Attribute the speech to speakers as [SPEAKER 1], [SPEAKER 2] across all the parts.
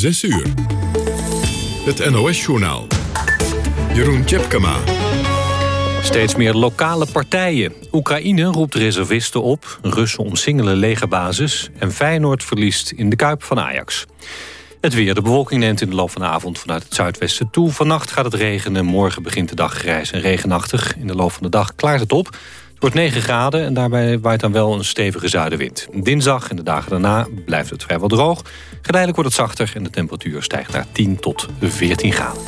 [SPEAKER 1] 6 uur. Het NOS-journaal. Jeroen Tjepkama.
[SPEAKER 2] Steeds meer lokale partijen. Oekraïne roept reservisten op, Russen omsingelen legerbasis... en Feyenoord verliest in de Kuip van Ajax. Het weer. De bewolking neemt in de loop van de avond vanuit het zuidwesten toe. Vannacht gaat het regenen, morgen begint de dag grijs en regenachtig. In de loop van de dag klaart het op. Wordt 9 graden en daarbij waait dan wel een stevige zuidenwind. Dinsdag en de dagen daarna blijft het vrijwel droog. Geleidelijk wordt het zachter en de temperatuur stijgt naar 10 tot 14 graden.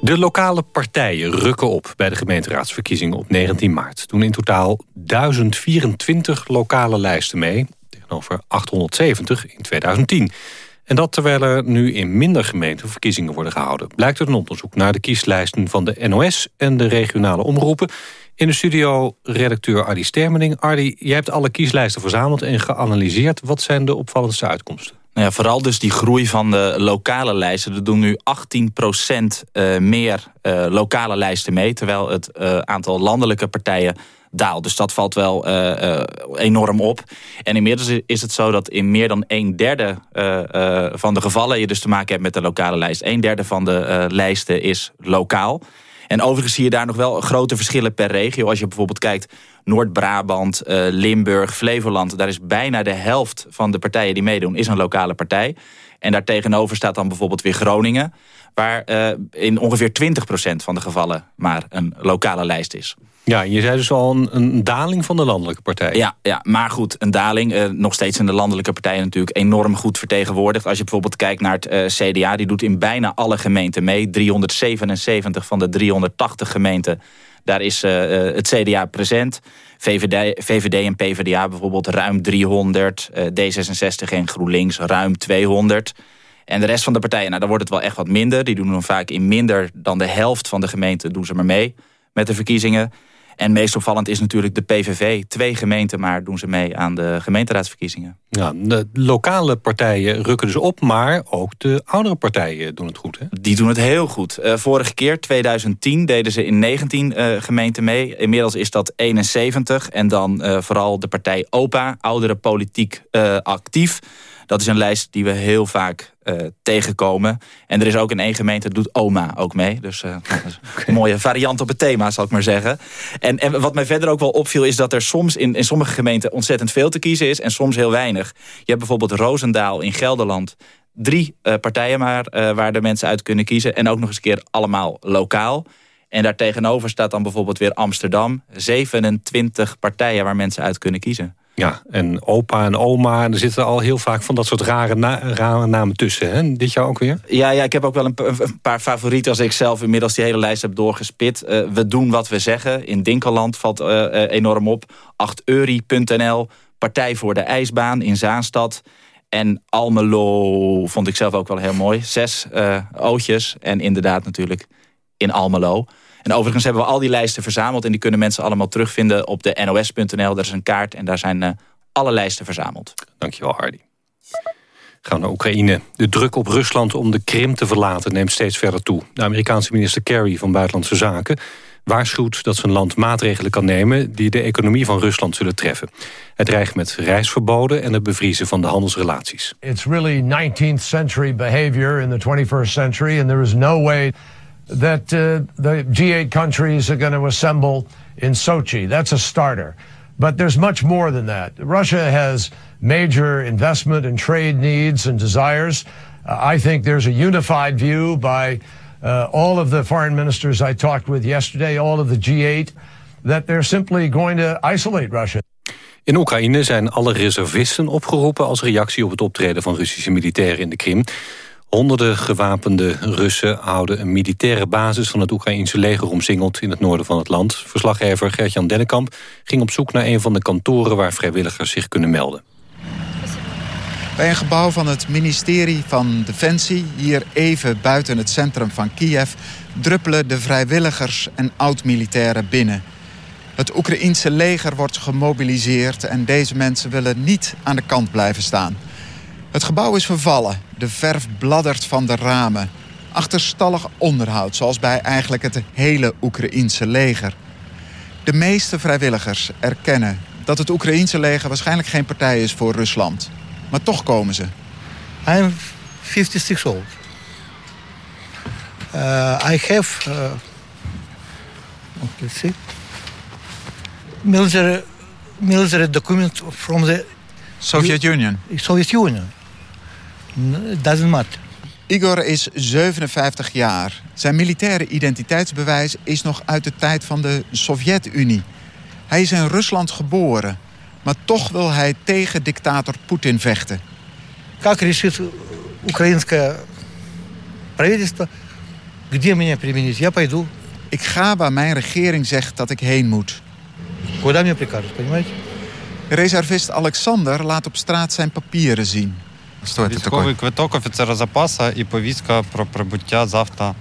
[SPEAKER 2] De lokale partijen rukken op bij de gemeenteraadsverkiezingen op 19 maart. Doen in totaal 1024 lokale lijsten mee, tegenover 870 in 2010. En dat terwijl er nu in minder gemeenten verkiezingen worden gehouden. Blijkt uit een onderzoek naar de kieslijsten van de NOS en de regionale omroepen. In de studio redacteur Ardi Stermening. Ardi, jij hebt alle kieslijsten verzameld en geanalyseerd. Wat zijn de opvallendste uitkomsten?
[SPEAKER 3] Nou ja, vooral dus die groei van de lokale lijsten. Er doen nu 18% uh, meer uh, lokale lijsten mee... terwijl het uh, aantal landelijke partijen daalt. Dus dat valt wel enorm op. En inmiddels is het zo dat in meer dan een derde van de gevallen... je dus te maken hebt met de lokale lijst. Een derde van de lijsten is lokaal. En overigens zie je daar nog wel grote verschillen per regio. Als je bijvoorbeeld kijkt Noord-Brabant, uh, Limburg, Flevoland... daar is bijna de helft van de partijen die meedoen... is een lokale partij. En daartegenover staat dan bijvoorbeeld weer Groningen... waar uh, in ongeveer 20% van de gevallen maar een lokale lijst is.
[SPEAKER 2] Ja, je zei dus al een, een, daling van de landelijke partijen.
[SPEAKER 3] Ja, ja maar goed, een daling. Uh, nog steeds in de landelijke partijen natuurlijk enorm goed vertegenwoordigd. Als je bijvoorbeeld kijkt naar het uh, CDA, die doet in bijna alle gemeenten mee. 377 van de 380 gemeenten, daar is uh, het CDA present. VVD, VVD en PvdA bijvoorbeeld ruim 300. D66 en GroenLinks ruim 200. En de rest van de partijen, nou, dan wordt het wel echt wat minder. Die doen dan vaak in minder dan de helft van de gemeenten doen ze maar mee met de verkiezingen. En meest opvallend is natuurlijk de PVV. Twee gemeenten maar doen ze mee aan de gemeenteraadsverkiezingen.
[SPEAKER 2] Ja, de lokale partijen rukken dus op, maar ook de oudere partijen doen het goed. Hè?
[SPEAKER 3] Die doen het heel goed. Uh, vorige keer, 2010, deden ze in 19 uh, eh, gemeenten mee. Inmiddels is dat 71. En dan uh, vooral de partij OPA, oudere politiek actief. Dat is een lijst die we heel vaak uh, tegenkomen. En er is ook in één gemeente, doet oma ook mee. Dus uh, een mooie variant op het thema, zal ik maar zeggen. En, en wat mij verder ook wel opviel... is dat er soms in, in sommige gemeenten ontzettend veel te kiezen is... en soms heel weinig. Je hebt bijvoorbeeld Roosendaal in Gelderland drie uh, partijen maar uh, waar de mensen uit kunnen kiezen. En ook nog eens een keer allemaal lokaal. En daartegenover staat dan bijvoorbeeld weer Amsterdam. 27 partijen waar mensen uit kunnen kiezen.
[SPEAKER 2] Ja, en opa en oma, er zitten al heel vaak van dat soort rare, rare namen tussen. Hè? Dit jaar ook weer?
[SPEAKER 3] Ja, ja ik heb ook wel een, een, paar favorieten als ik zelf inmiddels die hele lijst heb doorgespit. Uh, we doen wat we zeggen. In Dinkeland valt uh, enorm op. 8euri.nl, Partij voor de IJsbaan in Zaanstad. En Almelo vond ik zelf ook wel heel mooi. Zes uh, ootjes en inderdaad natuurlijk in Almelo. En overigens hebben we al die lijsten verzameld... en die kunnen mensen allemaal terugvinden op de nos.nl. Daar is een kaart en daar zijn uh, alle lijsten verzameld.
[SPEAKER 2] Dankjewel, Hardy. Gaan we naar Oekraïne. De druk op Rusland om de Krim te verlaten neemt steeds verder toe. De Amerikaanse minister Kerry van Buitenlandse Zaken waarschuwt dat zijn land maatregelen kan nemen... die de economie van Rusland zullen treffen. Het dreigt met reisverboden en het bevriezen van de handelsrelaties.
[SPEAKER 4] It's really 19th century behavior in the 21st century... and there is no way that uh, the G8 countries are going to assemble in Sochi. That's a starter. But there's much more than that. Russia has major investment and trade needs and desires. Uh, I think there's a unified view by uh, all of the foreign ministers I talked with yesterday, all of the G8, that they're simply going to isolate Russia.
[SPEAKER 2] In Oekraïne zijn alle reservisten opgeroepen als reactie op het optreden van Russische militairen in de Krim. Honderden gewapende Russen houden een militaire basis van het Oekraïnse leger omsingeld in het noorden van het land. Verslaggever Gertjan Dennekamp ging op zoek naar een van de kantoren waar vrijwilligers zich kunnen melden.
[SPEAKER 5] Bij een gebouw van het ministerie van Defensie, hier even buiten het centrum van Kiev, druppelen de vrijwilligers en oud-militairen binnen. Het Oekraïense leger wordt gemobiliseerd en deze mensen willen niet aan de kant blijven staan. Het gebouw is vervallen. De verf bladdert van de ramen. Achterstallig onderhoud, zoals bij eigenlijk het hele Oekraïense leger. De meeste vrijwilligers erkennen dat het Oekraïense leger waarschijnlijk geen partij is voor Rusland. Maar toch komen ze.
[SPEAKER 6] I'm 56 old. Uh, I have, uh, let's see, military, military document from the
[SPEAKER 5] Soviet Union.
[SPEAKER 6] Soviet Union It doesn't matter.
[SPEAKER 5] Igor is 57 jaar. Zijn militaire identiteitsbewijs is nog uit de tijd van de Sovjet-Unie. Hij is in Rusland geboren, maar toch wil hij tegen dictator Poetin vechten.
[SPEAKER 6] Как решит украинское правительство, где меня применить, я пойду.
[SPEAKER 5] Ik ga waar mijn regering zegt dat ik heen moet.
[SPEAKER 6] Куда мне прикажут, понимаете?
[SPEAKER 5] Reservist Alexander laat op straat zijn papieren zien. Что это
[SPEAKER 7] Військовий
[SPEAKER 5] такое?
[SPEAKER 7] квиток офіцера запаса і повістка про прибуття завтра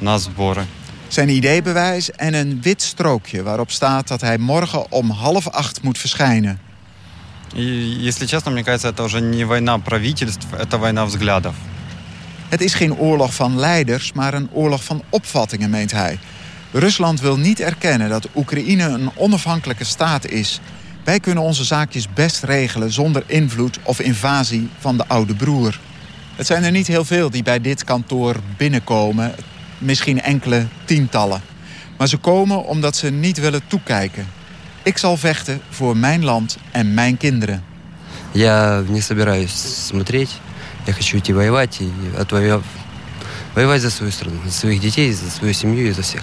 [SPEAKER 7] на збори.
[SPEAKER 5] Zijn ID-bewijs en een wit strookje waarop staat dat hij morgen om half acht moet verschijnen.
[SPEAKER 7] И, если честно, мне кажется, это уже не война правительств, это война взглядов.
[SPEAKER 5] Het is geen oorlog van leiders, maar een oorlog van opvattingen, meent hij. Rusland wil niet erkennen dat Oekraïne een onafhankelijke staat is. Wij kunnen onze zaakjes best regelen zonder invloed of invasie van de oude broer. Het zijn er niet heel veel die bij dit kantoor binnenkomen. Misschien enkele tientallen. Maar ze komen omdat ze niet willen toekijken. Ik zal vechten voor mijn land en mijn kinderen.
[SPEAKER 8] Я не собираюсь смотреть. Я хочу идти воевать и отвоевать, воевать за свою страну, за своих детей, за свою семью и за всех.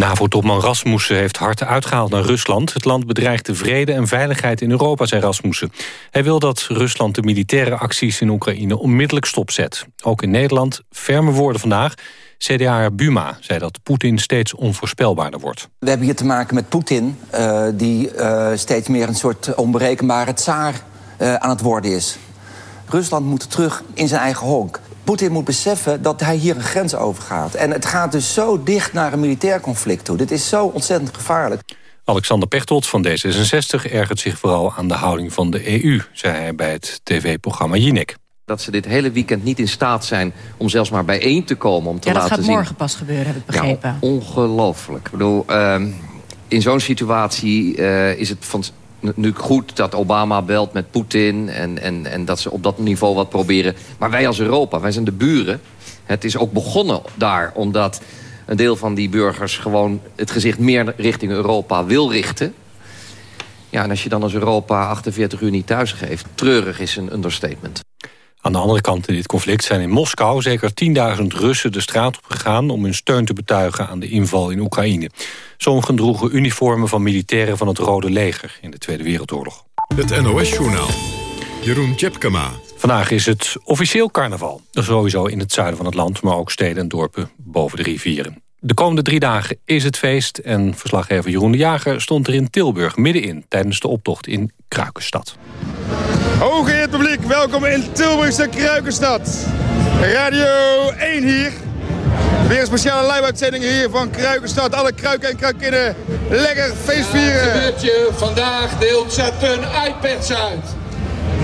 [SPEAKER 2] NAVO-topman Rasmussen heeft hard uitgehaald naar Rusland. Het land bedreigt de vrede en veiligheid in Europa, zei Rasmussen. Hij wil dat Rusland de militaire acties in Oekraïne onmiddellijk stopzet. Ook in Nederland ferme woorden vandaag. CDA Buma zei dat Poetin steeds onvoorspelbaarder wordt.
[SPEAKER 9] We hebben hier te maken met Poetin, uh, die uh, steeds meer een soort onberekenbare tsaar uh, aan het worden is. Rusland moet terug in zijn eigen honk. Poetin moet beseffen dat hij hier een grens overgaat. En het gaat dus zo dicht naar een militair conflict toe. Dit is zo ontzettend gevaarlijk.
[SPEAKER 2] Alexander Pechtold van D66 ergert zich vooral aan de houding van de EU... zei hij bij het tv-programma Jinek.
[SPEAKER 10] Dat ze dit hele weekend niet in staat zijn om zelfs maar bijeen te komen... om te
[SPEAKER 11] ja, dat
[SPEAKER 10] laten
[SPEAKER 11] gaat
[SPEAKER 10] zien...
[SPEAKER 11] morgen pas gebeuren, heb ik begrepen.
[SPEAKER 10] Ja, ongelooflijk. Ik bedoel, uh, in zo'n situatie uh, is het van nu goed dat Obama belt met Poetin... En, en, en dat ze op dat niveau wat proberen. Maar wij als Europa, wij zijn de buren. Het is ook begonnen daar omdat een deel van die burgers... gewoon het gezicht meer richting Europa wil richten. Ja, en als je dan als Europa 48 uur niet thuis geeft... treurig is een understatement.
[SPEAKER 2] Aan de andere kant in dit conflict zijn in Moskou zeker 10.000 Russen de straat op gegaan om hun steun te betuigen aan de inval in Oekraïne. Sommigen droegen uniformen van militairen van het Rode Leger in de Tweede Wereldoorlog.
[SPEAKER 1] Het NOS-journaal. Jeroen Tjepkama.
[SPEAKER 2] Vandaag is het officieel carnaval. Sowieso in het zuiden van het land, maar ook steden en dorpen boven de rivieren. De komende drie dagen is het feest en verslaggever Jeroen de Jager stond er in Tilburg middenin tijdens de optocht in Kruikenstad.
[SPEAKER 12] Hooggeëerd publiek, welkom in Tilburgse Kruikenstad. Radio 1 hier. Weer een speciale live-uitzending hier van Kruikenstad. Alle kruiken en kruikinnen lekker feestvieren.
[SPEAKER 13] Ja, gebeurt je vandaag deelt Saturn iPads uit.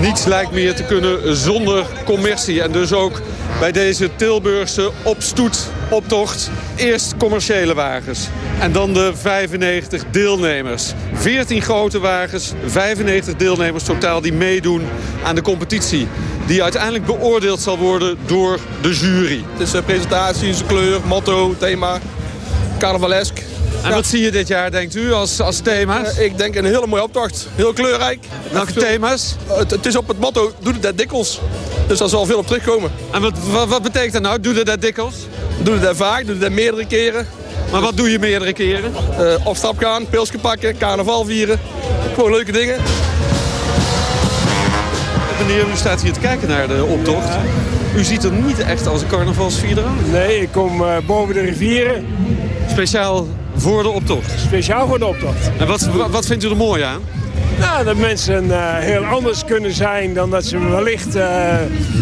[SPEAKER 14] Niets lijkt meer te kunnen zonder commercie. En dus ook bij deze Tilburgse opstoet, optocht. Eerst commerciële wagens en dan de 95 deelnemers. 14 grote wagens, 95 deelnemers totaal die meedoen aan de competitie. Die uiteindelijk beoordeeld zal worden door de jury.
[SPEAKER 12] Het is een presentatie, zijn kleur, motto, thema, carnavalesk.
[SPEAKER 14] En wat zie je dit jaar, denkt u, als, als thema's?
[SPEAKER 12] Uh, ik denk een hele mooie optocht. Heel kleurrijk.
[SPEAKER 14] Welke thema's?
[SPEAKER 12] Het, het, is op het motto, doe het dat dikwijls. Dus daar zal veel op terugkomen.
[SPEAKER 14] En wat, wat, wat betekent dat nou, doe het dat dikwijls?
[SPEAKER 12] Doe het dat vaak, doe het dat meerdere keren.
[SPEAKER 14] Maar wat doe je meerdere keren?
[SPEAKER 12] Uh, op stap gaan, pilsje pakken, carnaval vieren. Gewoon leuke dingen.
[SPEAKER 14] Meneer, u staat hier te kijken naar de optocht. U ziet er niet echt als een carnavalsvierder uit.
[SPEAKER 15] Nee, ik kom uh, boven de rivieren.
[SPEAKER 14] Speciaal voor de optocht?
[SPEAKER 15] Speciaal voor de optocht.
[SPEAKER 14] En wat, wat vindt u er mooi aan?
[SPEAKER 15] Nou, dat mensen uh, heel anders kunnen zijn dan dat ze wellicht uh,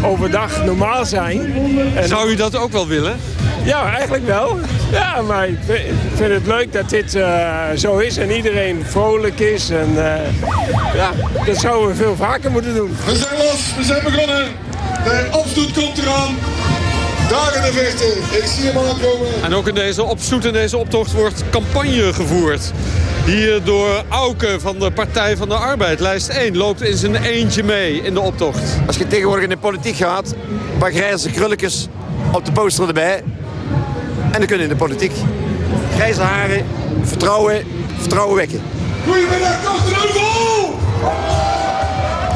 [SPEAKER 15] overdag normaal zijn.
[SPEAKER 14] En Zou u dat ook wel willen?
[SPEAKER 15] Ja, eigenlijk wel. Ja, maar ik vind het leuk dat dit uh, zo is en iedereen vrolijk is. En ja, dat zouden we veel vaker moeten doen.
[SPEAKER 12] We zijn los, we zijn begonnen. De opstoet komt eraan. Daar in de verte. Ik zie hem aankomen.
[SPEAKER 14] En ook in deze opstoet in deze optocht wordt campagne gevoerd. Hier door Auke van de Partij van de Arbeid. Lijst 1 loopt in zijn eentje mee in de optocht.
[SPEAKER 11] Als je tegenwoordig in de politiek gaat, een paar grijze krulletjes op de poster erbij. En dan kunnen in de politiek. Grijze haren, vertrouwen, vertrouwen wekken.
[SPEAKER 12] Goedemiddag, Kastenheuvel!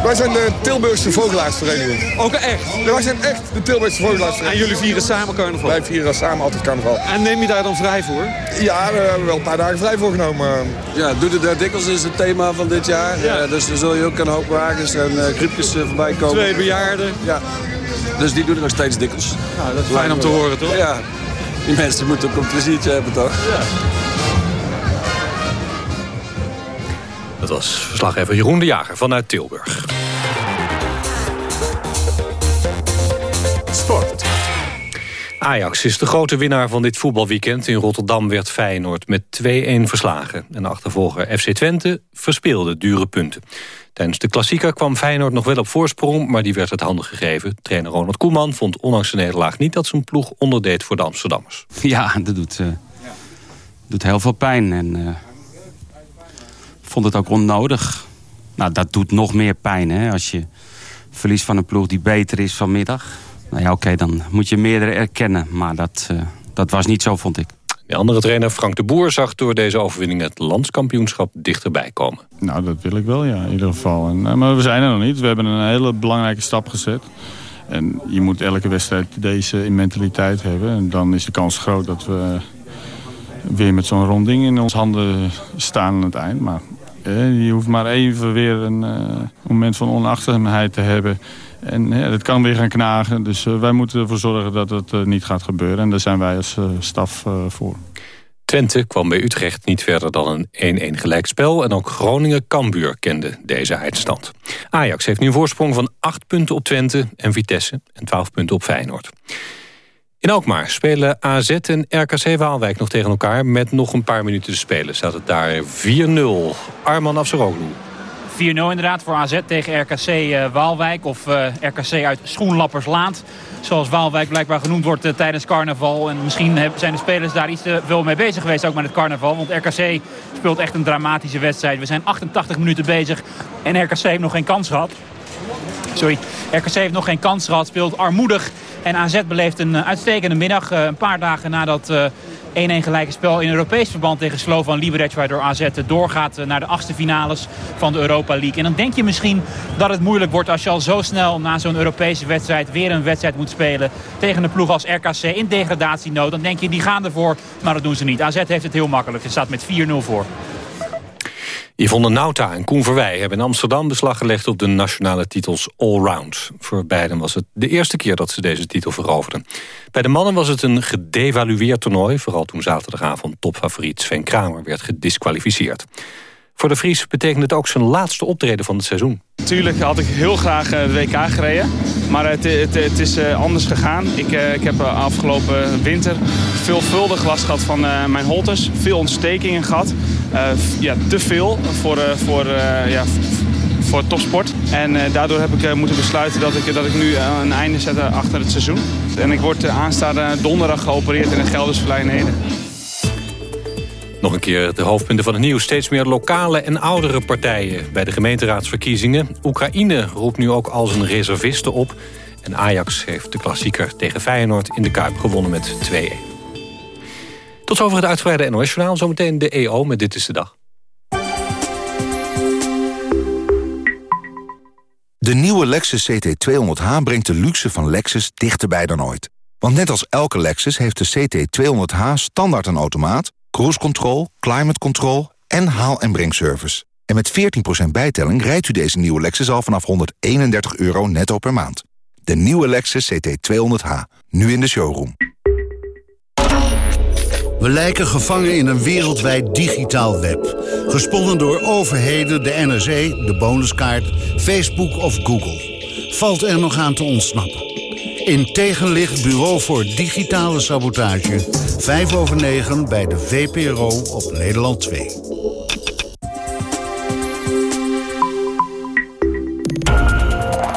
[SPEAKER 12] Wij zijn de Tilburgse Vogelaarsvereniging.
[SPEAKER 14] Ook echt?
[SPEAKER 12] Ja, wij zijn echt de Tilburgse Vogelaarsvereniging.
[SPEAKER 14] En jullie vieren samen carnaval?
[SPEAKER 12] Wij vieren samen altijd carnaval.
[SPEAKER 14] En neem je daar dan vrij voor?
[SPEAKER 12] Ja, we hebben wel een paar dagen vrij voor genomen.
[SPEAKER 16] Ja, Doe het daar dikwijls is het thema van dit jaar.
[SPEAKER 14] Ja.
[SPEAKER 16] Eh, dus er zul je ook een hoop wagens en uh, griepjes uh, voorbij komen.
[SPEAKER 14] Twee bejaarden.
[SPEAKER 16] Ja. Dus die doen er nog steeds dikwijls.
[SPEAKER 14] Nou, dat is fijn om te horen, toch?
[SPEAKER 16] Ja. Die mensen moeten ook een pleziertje hebben, toch?
[SPEAKER 14] Ja.
[SPEAKER 2] Dat was verslaggever Jeroen de Jager vanuit Tilburg. Sport. Ajax is de grote winnaar van dit voetbalweekend. In Rotterdam werd Feyenoord met 2-1 verslagen. En de achtervolger FC Twente verspeelde dure punten. Tijdens de klassieker kwam Feyenoord nog wel op voorsprong... maar die werd het handen gegeven. Trainer Ronald Koeman vond ondanks de nederlaag niet... dat zijn ploeg onderdeed voor de Amsterdammers.
[SPEAKER 17] Ja, dat doet, uh, doet heel veel pijn. En uh, vond het ook onnodig. Nou, dat doet nog meer pijn hè, als je verliest van een ploeg die beter is vanmiddag. Nou ja, oké, okay, dan moet je meerdere erkennen. Maar dat, uh, dat was niet zo, vond ik.
[SPEAKER 2] De andere trainer, Frank de Boer, zag door deze overwinning het landskampioenschap dichterbij komen.
[SPEAKER 18] Nou, dat wil ik wel, ja, in ieder geval. En, uh, maar we zijn er nog niet. We hebben een hele belangrijke stap gezet. En je moet elke wedstrijd deze in mentaliteit hebben. En dan is de kans groot dat we weer met zo'n rond ding in onze handen staan aan het eind. Maar eh, je hoeft maar even weer een uh, moment van onachtzaamheid te hebben. En ja, dat kan weer gaan knagen. Dus uh, wij moeten ervoor zorgen dat het uh, niet gaat gebeuren. En daar zijn wij als staf voor.
[SPEAKER 2] Twente kwam bij Utrecht niet verder dan een 1-1 gelijkspel. En ook Groningen-Kambuur kende deze eindstand. Ajax heeft nu een voorsprong van 8 punten op Twente en Vitesse. En 12 punten op Feyenoord. In Alkmaar spelen AZ en RKC Waalwijk nog tegen elkaar. Met nog een paar minuten te spelen staat het daar 4-0. Arman Afsaroglu.
[SPEAKER 19] 4-0 inderdaad voor AZ tegen RKC uh, Waalwijk. Of uh, RKC uit Schoenlapperslaand. Zoals Waalwijk blijkbaar genoemd wordt uh, tijdens carnaval. En misschien zijn de spelers daar iets te veel mee bezig geweest. Ook met het carnaval. Want RKC speelt echt een dramatische wedstrijd. We zijn 88 minuten bezig. En RKC heeft nog geen kans gehad. Sorry. RKC heeft nog geen kans gehad. Speelt armoedig. En AZ beleeft een uitstekende middag. Een paar dagen nadat 1-1 gelijke spel in Europees verband tegen Slovan Liberec... waardoor AZ doorgaat naar de achtste finales van de Europa League. En dan denk je misschien dat het moeilijk wordt als je al zo snel... na zo'n Europese wedstrijd weer een wedstrijd moet spelen... tegen een ploeg als RKC in degradatienood. Dan denk je, die gaan ervoor, maar dat doen ze niet. AZ heeft het heel makkelijk. Het staat met 4-0 voor.
[SPEAKER 2] Yvonne Nauta en Koen Verwij hebben in Amsterdam beslag gelegd op de nationale titels Allround. Voor beiden was het de eerste keer dat ze deze titel veroverden. Bij de mannen was het een gedevalueerd toernooi, vooral toen zaterdagavond topfavoriet Sven Kramer werd gedisqualificeerd. Voor de Vries betekent het ook zijn laatste optreden van het seizoen.
[SPEAKER 20] Natuurlijk had ik heel graag de WK gereden. Maar het, het, het is anders gegaan. Ik, ik heb afgelopen winter veelvuldig last gehad van mijn holters. Veel ontstekingen gehad. Ja, te veel voor, voor, ja, voor topsport. En daardoor heb ik moeten besluiten dat ik, dat ik nu een einde zet achter het seizoen. En ik word aanstaande donderdag geopereerd in een Gelders Ede.
[SPEAKER 2] Nog een keer de hoofdpunten van het nieuws. Steeds meer lokale en oudere partijen bij de gemeenteraadsverkiezingen. Oekraïne roept nu ook al zijn reservisten op. En Ajax heeft de klassieker tegen Feyenoord in de Kuip gewonnen met 2-1. Tot zover het uitgebreide NOS-journaal. Zometeen de EO met Dit is de Dag.
[SPEAKER 21] De nieuwe Lexus CT200H brengt de luxe van Lexus dichterbij dan ooit. Want net als elke Lexus heeft de CT200H standaard een automaat... cruise control, climate control en haal- en brengservice. En met 14% bijtelling rijdt u deze nieuwe Lexus al vanaf 131 euro netto per maand. De nieuwe Lexus CT200H, nu in de showroom.
[SPEAKER 22] We lijken gevangen in een wereldwijd digitaal web. Gesponnen door overheden, de NRC, de bonuskaart, Facebook of Google. Valt er nog aan te ontsnappen? In tegenlicht Bureau voor Digitale Sabotage. 5 over 9 bij de VPRO op Nederland 2.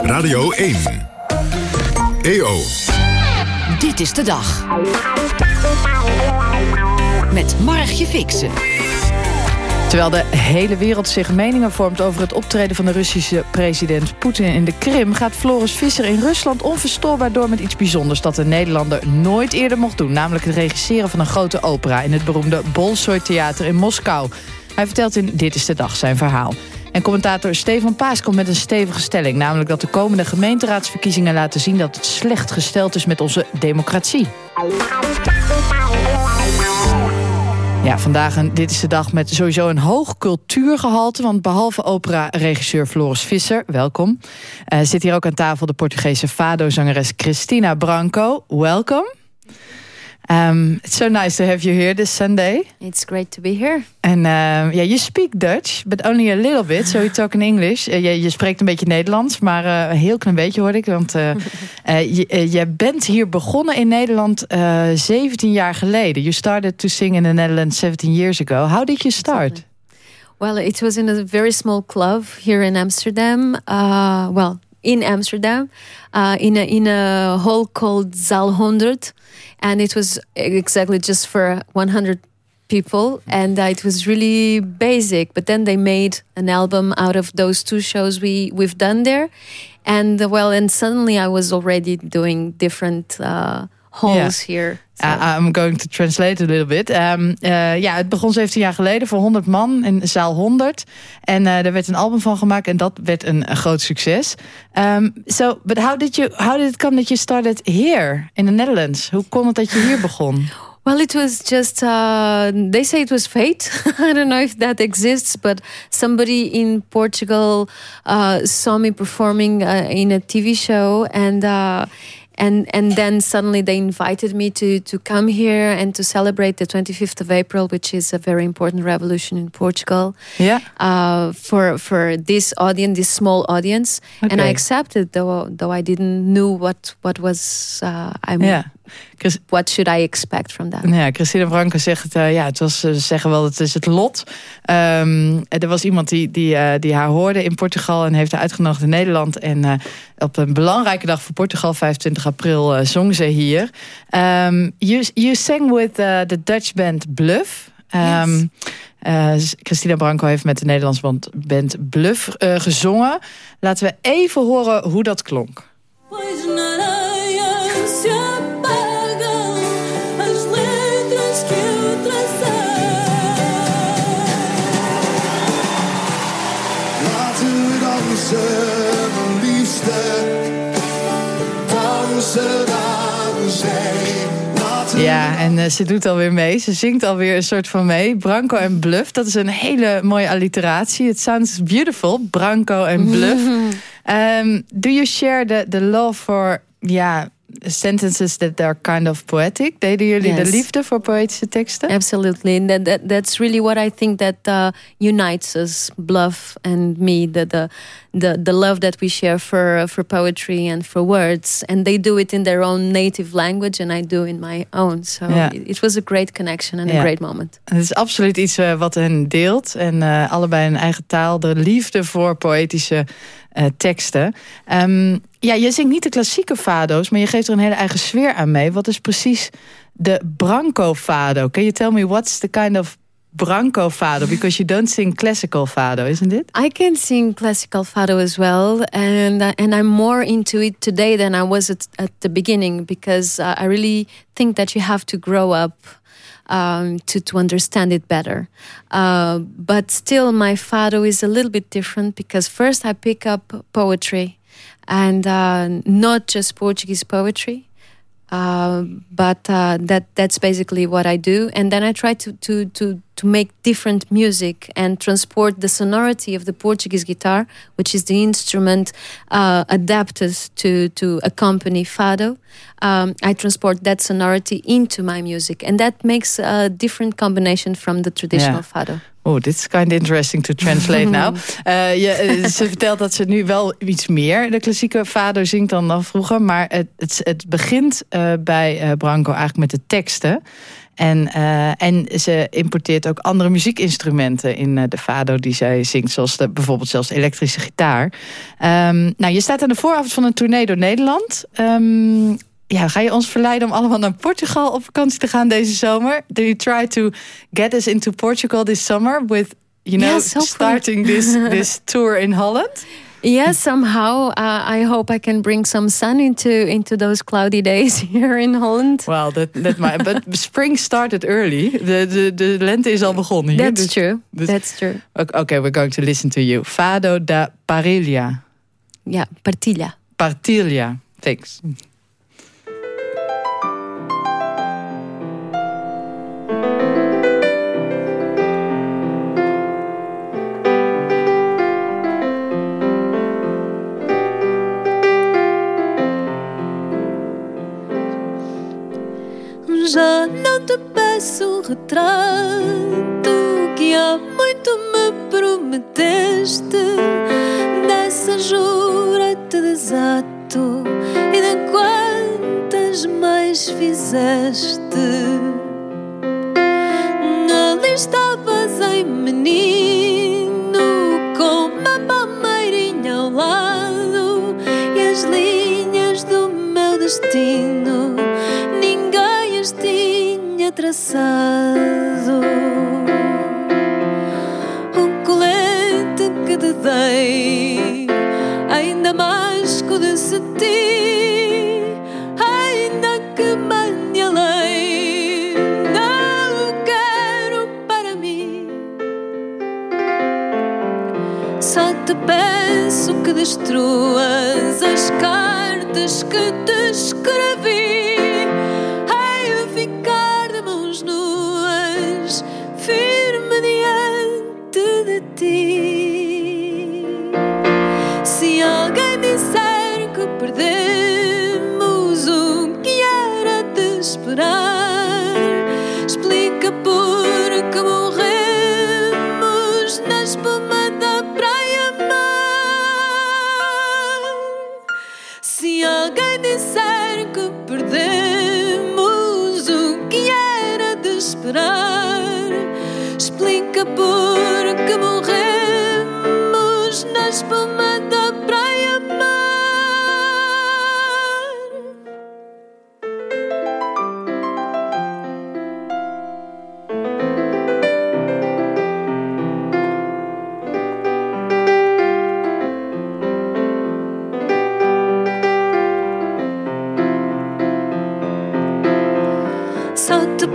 [SPEAKER 1] Radio 1. EO.
[SPEAKER 23] Dit
[SPEAKER 24] Dit is de dag. Met Margje Fixen.
[SPEAKER 25] Terwijl de hele wereld zich meningen vormt over het optreden van de Russische president Poetin in de Krim... gaat Floris Visser in Rusland onverstoorbaar door met iets bijzonders... dat de Nederlander nooit eerder mocht doen. Namelijk het regisseren van een grote opera in het beroemde Bolshoi Theater in Moskou. Hij vertelt in Dit is de Dag zijn verhaal. En commentator Stefan Paas komt met een stevige stelling... namelijk dat de komende gemeenteraadsverkiezingen laten zien... dat het slecht gesteld is met onze democratie. Ja, vandaag een Dit is de Dag met sowieso een hoog cultuurgehalte. Want behalve opera-regisseur Floris Visser, welkom... Uh, zit hier ook aan tafel de Portugese fado-zangeres Cristina Branco. Welkom. Um, it's so nice to have you here this Sunday.
[SPEAKER 23] It's great to be here.
[SPEAKER 25] And uh, yeah, you speak Dutch, but only a little bit. So we talk in English. Uh, je, je, spreekt een beetje Nederlands, maar uh, een heel klein beetje hoorde ik. Want uh, je, je, bent hier begonnen in Nederland 17 jaar geleden. You started to sing in the Netherlands 17 years ago. How did you start?
[SPEAKER 23] Well, it was in a very small club here in Amsterdam. Uh, well, in Amsterdam, uh, in a in a hall called Zaal 100, and it was exactly just for 100 people, and uh, it was really basic. But then they made an album out of those two shows we we've done there, and uh, well, and suddenly I was already doing different halls yeah. here.
[SPEAKER 25] Uh, I'm going to translate a little bit. Um, uh, ja, het begon 17 jaar geleden voor 100 man in zaal 100. En uh, er werd een album van gemaakt en dat werd een, een groot succes. Um, so, but how did you how did it come that you started here in the Netherlands? Hoe kon het dat je hier begon?
[SPEAKER 23] Well, it was just, uh, they say it was fate. I don't know if that exists, but somebody in Portugal uh, saw me performing uh, in a TV show and uh, and and then suddenly they invited me to to come here and to celebrate the 25th of April, which is a very important revolution in Portugal.
[SPEAKER 25] Yeah.
[SPEAKER 23] Uh, for for this audience, this small audience, okay. and I accepted though though I didn't know what what was uh, I'm.
[SPEAKER 25] Yeah.
[SPEAKER 23] Chris, What should I expect from that?
[SPEAKER 25] Ja, Christina Branco zegt, uh, ja, het was, ze zeggen wel, het is het lot. Um, er was iemand die, die, uh, die haar hoorde in Portugal en heeft haar uitgenodigd in Nederland. En uh, op een belangrijke dag voor Portugal, 25 april, zong ze hier. Um, you, you sang with the Dutch band Bluff. Um, yes. Christina Branco heeft met de Nederlandse band Bluff gezongen. Laten we even horen hoe dat klonk. Ja, en uh, ze doet alweer mee. Ze zingt alweer een soort van mee. Branco en Bluff, dat is een hele mooie alliteratie. It sounds beautiful, Branco en Bluff. um, do you share the, the love for... Ja, sentences that are kind of poetic. Deden jullie yes. de liefde voor poëtische teksten?
[SPEAKER 23] Absolutely. And that, that, that's really what I think that uh, unites us, Bluff and me, the, the, the, the love that we share for, for poetry and for words. And they do it in their own native language and I do in my own. So it, was a great connection and a great moment.
[SPEAKER 25] Het is absoluut iets uh, wat hen deelt. En uh, allebei een eigen taal. De liefde voor poëtische uh, teksten. Um, ja, je zingt niet de klassieke fado's, maar je geeft er een hele eigen sfeer aan mee. Wat is precies de branco fado? Can you tell me what's the kind of branco fado? Because you don't sing classical fado, isn't it?
[SPEAKER 23] I can sing classical fado as well, and uh, and I'm more into it today than I was at, at the beginning because uh, I really think that you have to grow up. Um, to, to understand it better. Uh, but still, my fado is a little bit different because first I pick up poetry and uh, not just Portuguese poetry. Uh, but uh, that that's basically what I do, and then I try to, to to to make different music and transport the sonority of the Portuguese guitar, which is the instrument uh, adapted to to accompany fado. Um, I transport that sonority into my music, and that makes a different combination from the traditional yeah. fado.
[SPEAKER 25] Oh, dit is kind of interesting to translate now. Uh, je, ze vertelt dat ze nu wel iets meer de klassieke vader zingt dan, dan vroeger. Maar het, het, het begint uh, bij uh, Branco eigenlijk met de teksten. En, uh, en ze importeert ook andere muziekinstrumenten in uh, de fado die zij zingt. Zoals de, bijvoorbeeld zelfs elektrische gitaar. Um, nou, je staat aan de vooravond van een tournee door Nederland. Um, ja, ga je ons verleiden om allemaal naar Portugal op vakantie te gaan deze zomer? Do you try to get us into Portugal this summer with, you know, starting this this tour in Holland?
[SPEAKER 23] Yes, somehow uh, I hope I can bring some sun into into those cloudy days here in Holland.
[SPEAKER 25] Well, that that might, but spring started early. De, de, de lente is al begonnen.
[SPEAKER 23] That's
[SPEAKER 25] dus-
[SPEAKER 23] true.
[SPEAKER 25] dus-
[SPEAKER 23] That's true.
[SPEAKER 25] Okay, we're going to listen to you. Fado da Parilla.
[SPEAKER 23] Yeah, partilha.
[SPEAKER 25] Partilha. Thanks.
[SPEAKER 26] Já não te peço retrato que há muito me prometeste. Dessa jura te desato e de quantas mais fizeste. Ali estavas em menino com uma palmeirinha ao lado e as linhas do meu destino traçado. O colete que te dei, ainda mais que o de cetim, ainda que mande a lei, não quero para mim. Só te peço que destruas as cartas que te escrevi.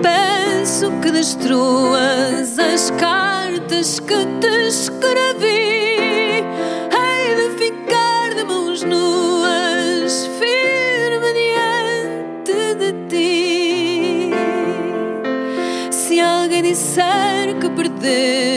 [SPEAKER 26] Peço que destruas as cartas que te escrevi. Hei de ficar de mãos nuas, firme diante de ti. Se alguém disser que perdemos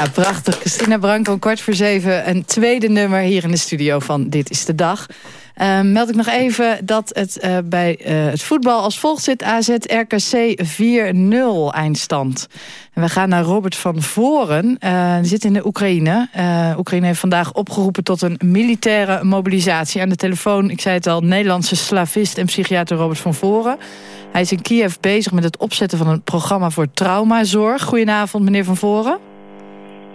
[SPEAKER 25] Ja, prachtig. Christina Branco, kwart voor zeven. Een tweede nummer hier in de studio van Dit is de Dag. Ehm, meld ik nog even dat het eh, bij eh, het voetbal als volgt zit. AZ RKC 4-0 eindstand. En we gaan naar Robert van Voren. Eh, die zit in de Oekraïne. Oekraïne heeft vandaag opgeroepen tot een militaire mobilisatie. Aan de telefoon, ik zei het al, Nederlandse slavist en psychiater Robert van Voren. Hij is in Kiev bezig met het opzetten van een programma voor traumazorg. Goedenavond, meneer Van Voren.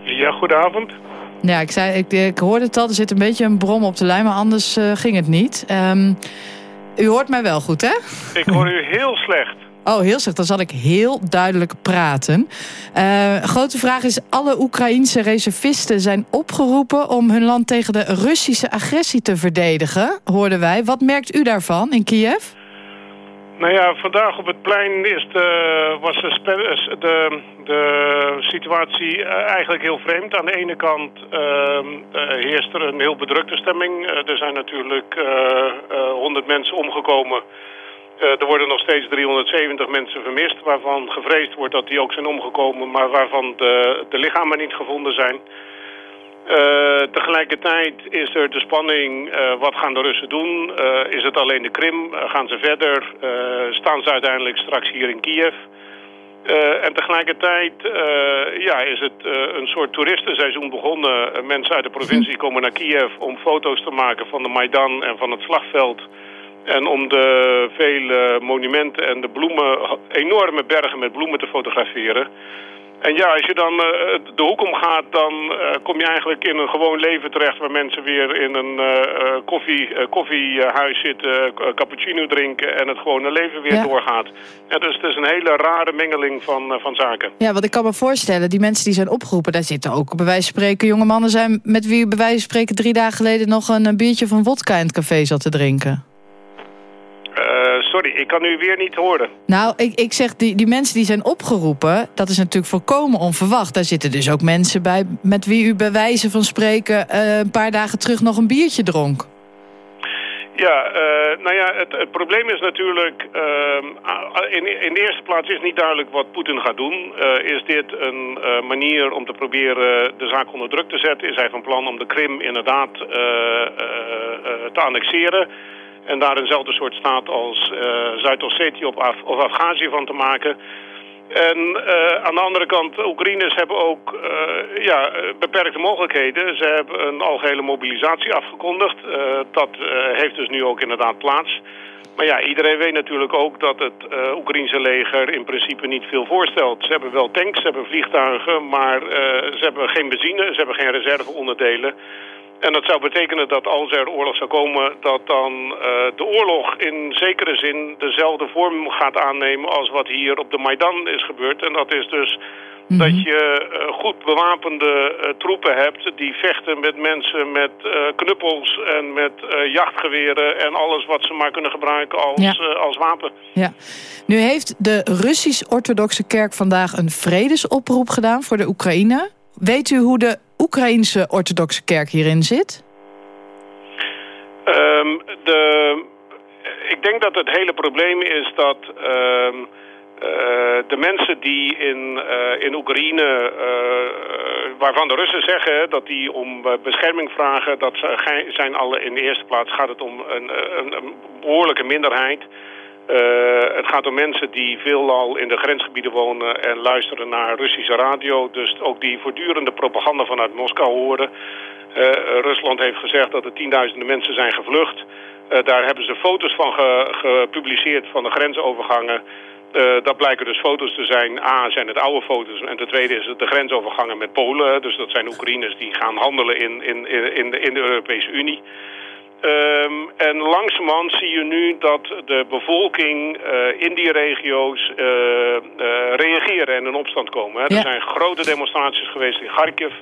[SPEAKER 27] Ja, goedenavond.
[SPEAKER 25] Ja, ik, zei, ik, ik hoorde het al, er zit een beetje een brom op de lijn, maar anders eh, ging het niet. Ehm, u hoort mij wel goed, hè?
[SPEAKER 27] Ik hoor u heel slecht.
[SPEAKER 25] Oh, heel slecht. Dan zal ik heel duidelijk praten. Eh, grote vraag is, alle Oekraïense reservisten zijn opgeroepen... om hun land tegen de Russische agressie te verdedigen, hoorden wij. Wat merkt u daarvan in Kiev?
[SPEAKER 27] Nou ja, vandaag op het plein is de, was de, de, de situatie eh, eigenlijk heel vreemd. Aan de ene kant eh, heerst er een heel bedrukte stemming. Eh, er zijn natuurlijk honderd mensen omgekomen. Er worden nog steeds 370 mensen vermist, waarvan gevreesd wordt dat die ook zijn omgekomen, maar waarvan de, de lichamen niet gevonden zijn. Uh, tegelijkertijd is er de spanning, uh, wat gaan de Russen doen? Uh, is het alleen de Krim? gaan ze verder? staan ze uiteindelijk straks hier in Kiev? en tegelijkertijd ja, is het een soort toeristenseizoen begonnen. mensen uit de provincie komen naar Kiev om foto's te maken van de Maidan en van het slagveld. En om de vele monumenten en de bloemen, enorme bergen met bloemen te fotograferen. En ja, als je dan uh, de hoek omgaat, dan uh, kom je eigenlijk in een gewoon leven terecht... waar mensen weer in een uh, koffie, koffiehuis zitten, cappuccino drinken... en het gewone leven weer doorgaat. Ja, dus het is een hele rare mengeling van, van zaken.
[SPEAKER 25] Ja, wat ik kan me voorstellen, die mensen die zijn opgeroepen... daar zitten ook bij wijze van spreken jonge mannen zijn... met wie bij wijze van spreken drie dagen geleden nog een biertje van wodka in het café zat te drinken.
[SPEAKER 27] Uh, sorry, ik kan u weer niet horen.
[SPEAKER 25] Nou, ik, ik zeg, die, die mensen die zijn opgeroepen... dat is natuurlijk volkomen onverwacht. Daar zitten dus ook mensen bij... met wie u bij wijze van spreken... Uh, een paar dagen terug nog een biertje dronk.
[SPEAKER 27] Ja, uh, nou ja, het, het, probleem is natuurlijk... in, in de eerste plaats is niet duidelijk wat Poetin gaat doen. is dit een manier om te proberen de zaak onder druk te zetten? Is hij van plan om de Krim inderdaad te annexeren en daar eenzelfde soort staat als uh, Zuid-Ossetië of, Af of Afghazië van te maken. En uh, aan de andere kant, Oekraïners hebben ook uh, ja, beperkte mogelijkheden. Ze hebben een algehele mobilisatie afgekondigd. dat heeft dus nu ook inderdaad plaats. Maar ja, iedereen weet natuurlijk ook dat het Oekraïnse leger in principe niet veel voorstelt. Ze hebben wel tanks, ze hebben vliegtuigen, maar ze hebben geen benzine, ze hebben geen reserveonderdelen. En dat zou betekenen dat als er oorlog zou komen... dat dan uh, de oorlog in zekere zin dezelfde vorm gaat aannemen... als wat hier op de Maidan is gebeurd. En dat is dus mm -hmm. dat je uh, goed bewapende uh, troepen hebt... die vechten met mensen met knuppels en met jachtgeweren... en alles wat ze maar kunnen gebruiken als, ja. als wapen.
[SPEAKER 25] Ja. Nu heeft de Russisch-Orthodoxe Kerk vandaag een vredesoproep gedaan voor de Oekraïne... Weet u hoe de Oekraïense orthodoxe kerk hierin zit?
[SPEAKER 27] Um, de, ik denk dat het hele probleem is dat um, uh, de mensen die in, uh, in Oekraïne, uh, waarvan de Russen zeggen dat die om bescherming vragen, dat zijn alle in de eerste plaats gaat het om een, een behoorlijke minderheid. Uh, het gaat om mensen die veelal in de grensgebieden wonen en luisteren naar Russische radio. Dus ook die voortdurende propaganda vanuit Moskou horen. Uh, Rusland heeft gezegd dat er tienduizenden mensen zijn gevlucht. Uh, daar hebben ze foto's van ge gepubliceerd van de grensovergangen. dat blijken dus foto's te zijn. A, zijn het oude foto's. En ten tweede is het de grensovergangen met Polen. Dus dat zijn Oekraïners die gaan handelen in, in, in, de, in de Europese Unie. Um, en langzamerhand zie je nu dat de bevolking uh, in die regio's uh, uh, reageren en in opstand komen. Hè. Ja. Er zijn grote demonstraties geweest in Kharkiv,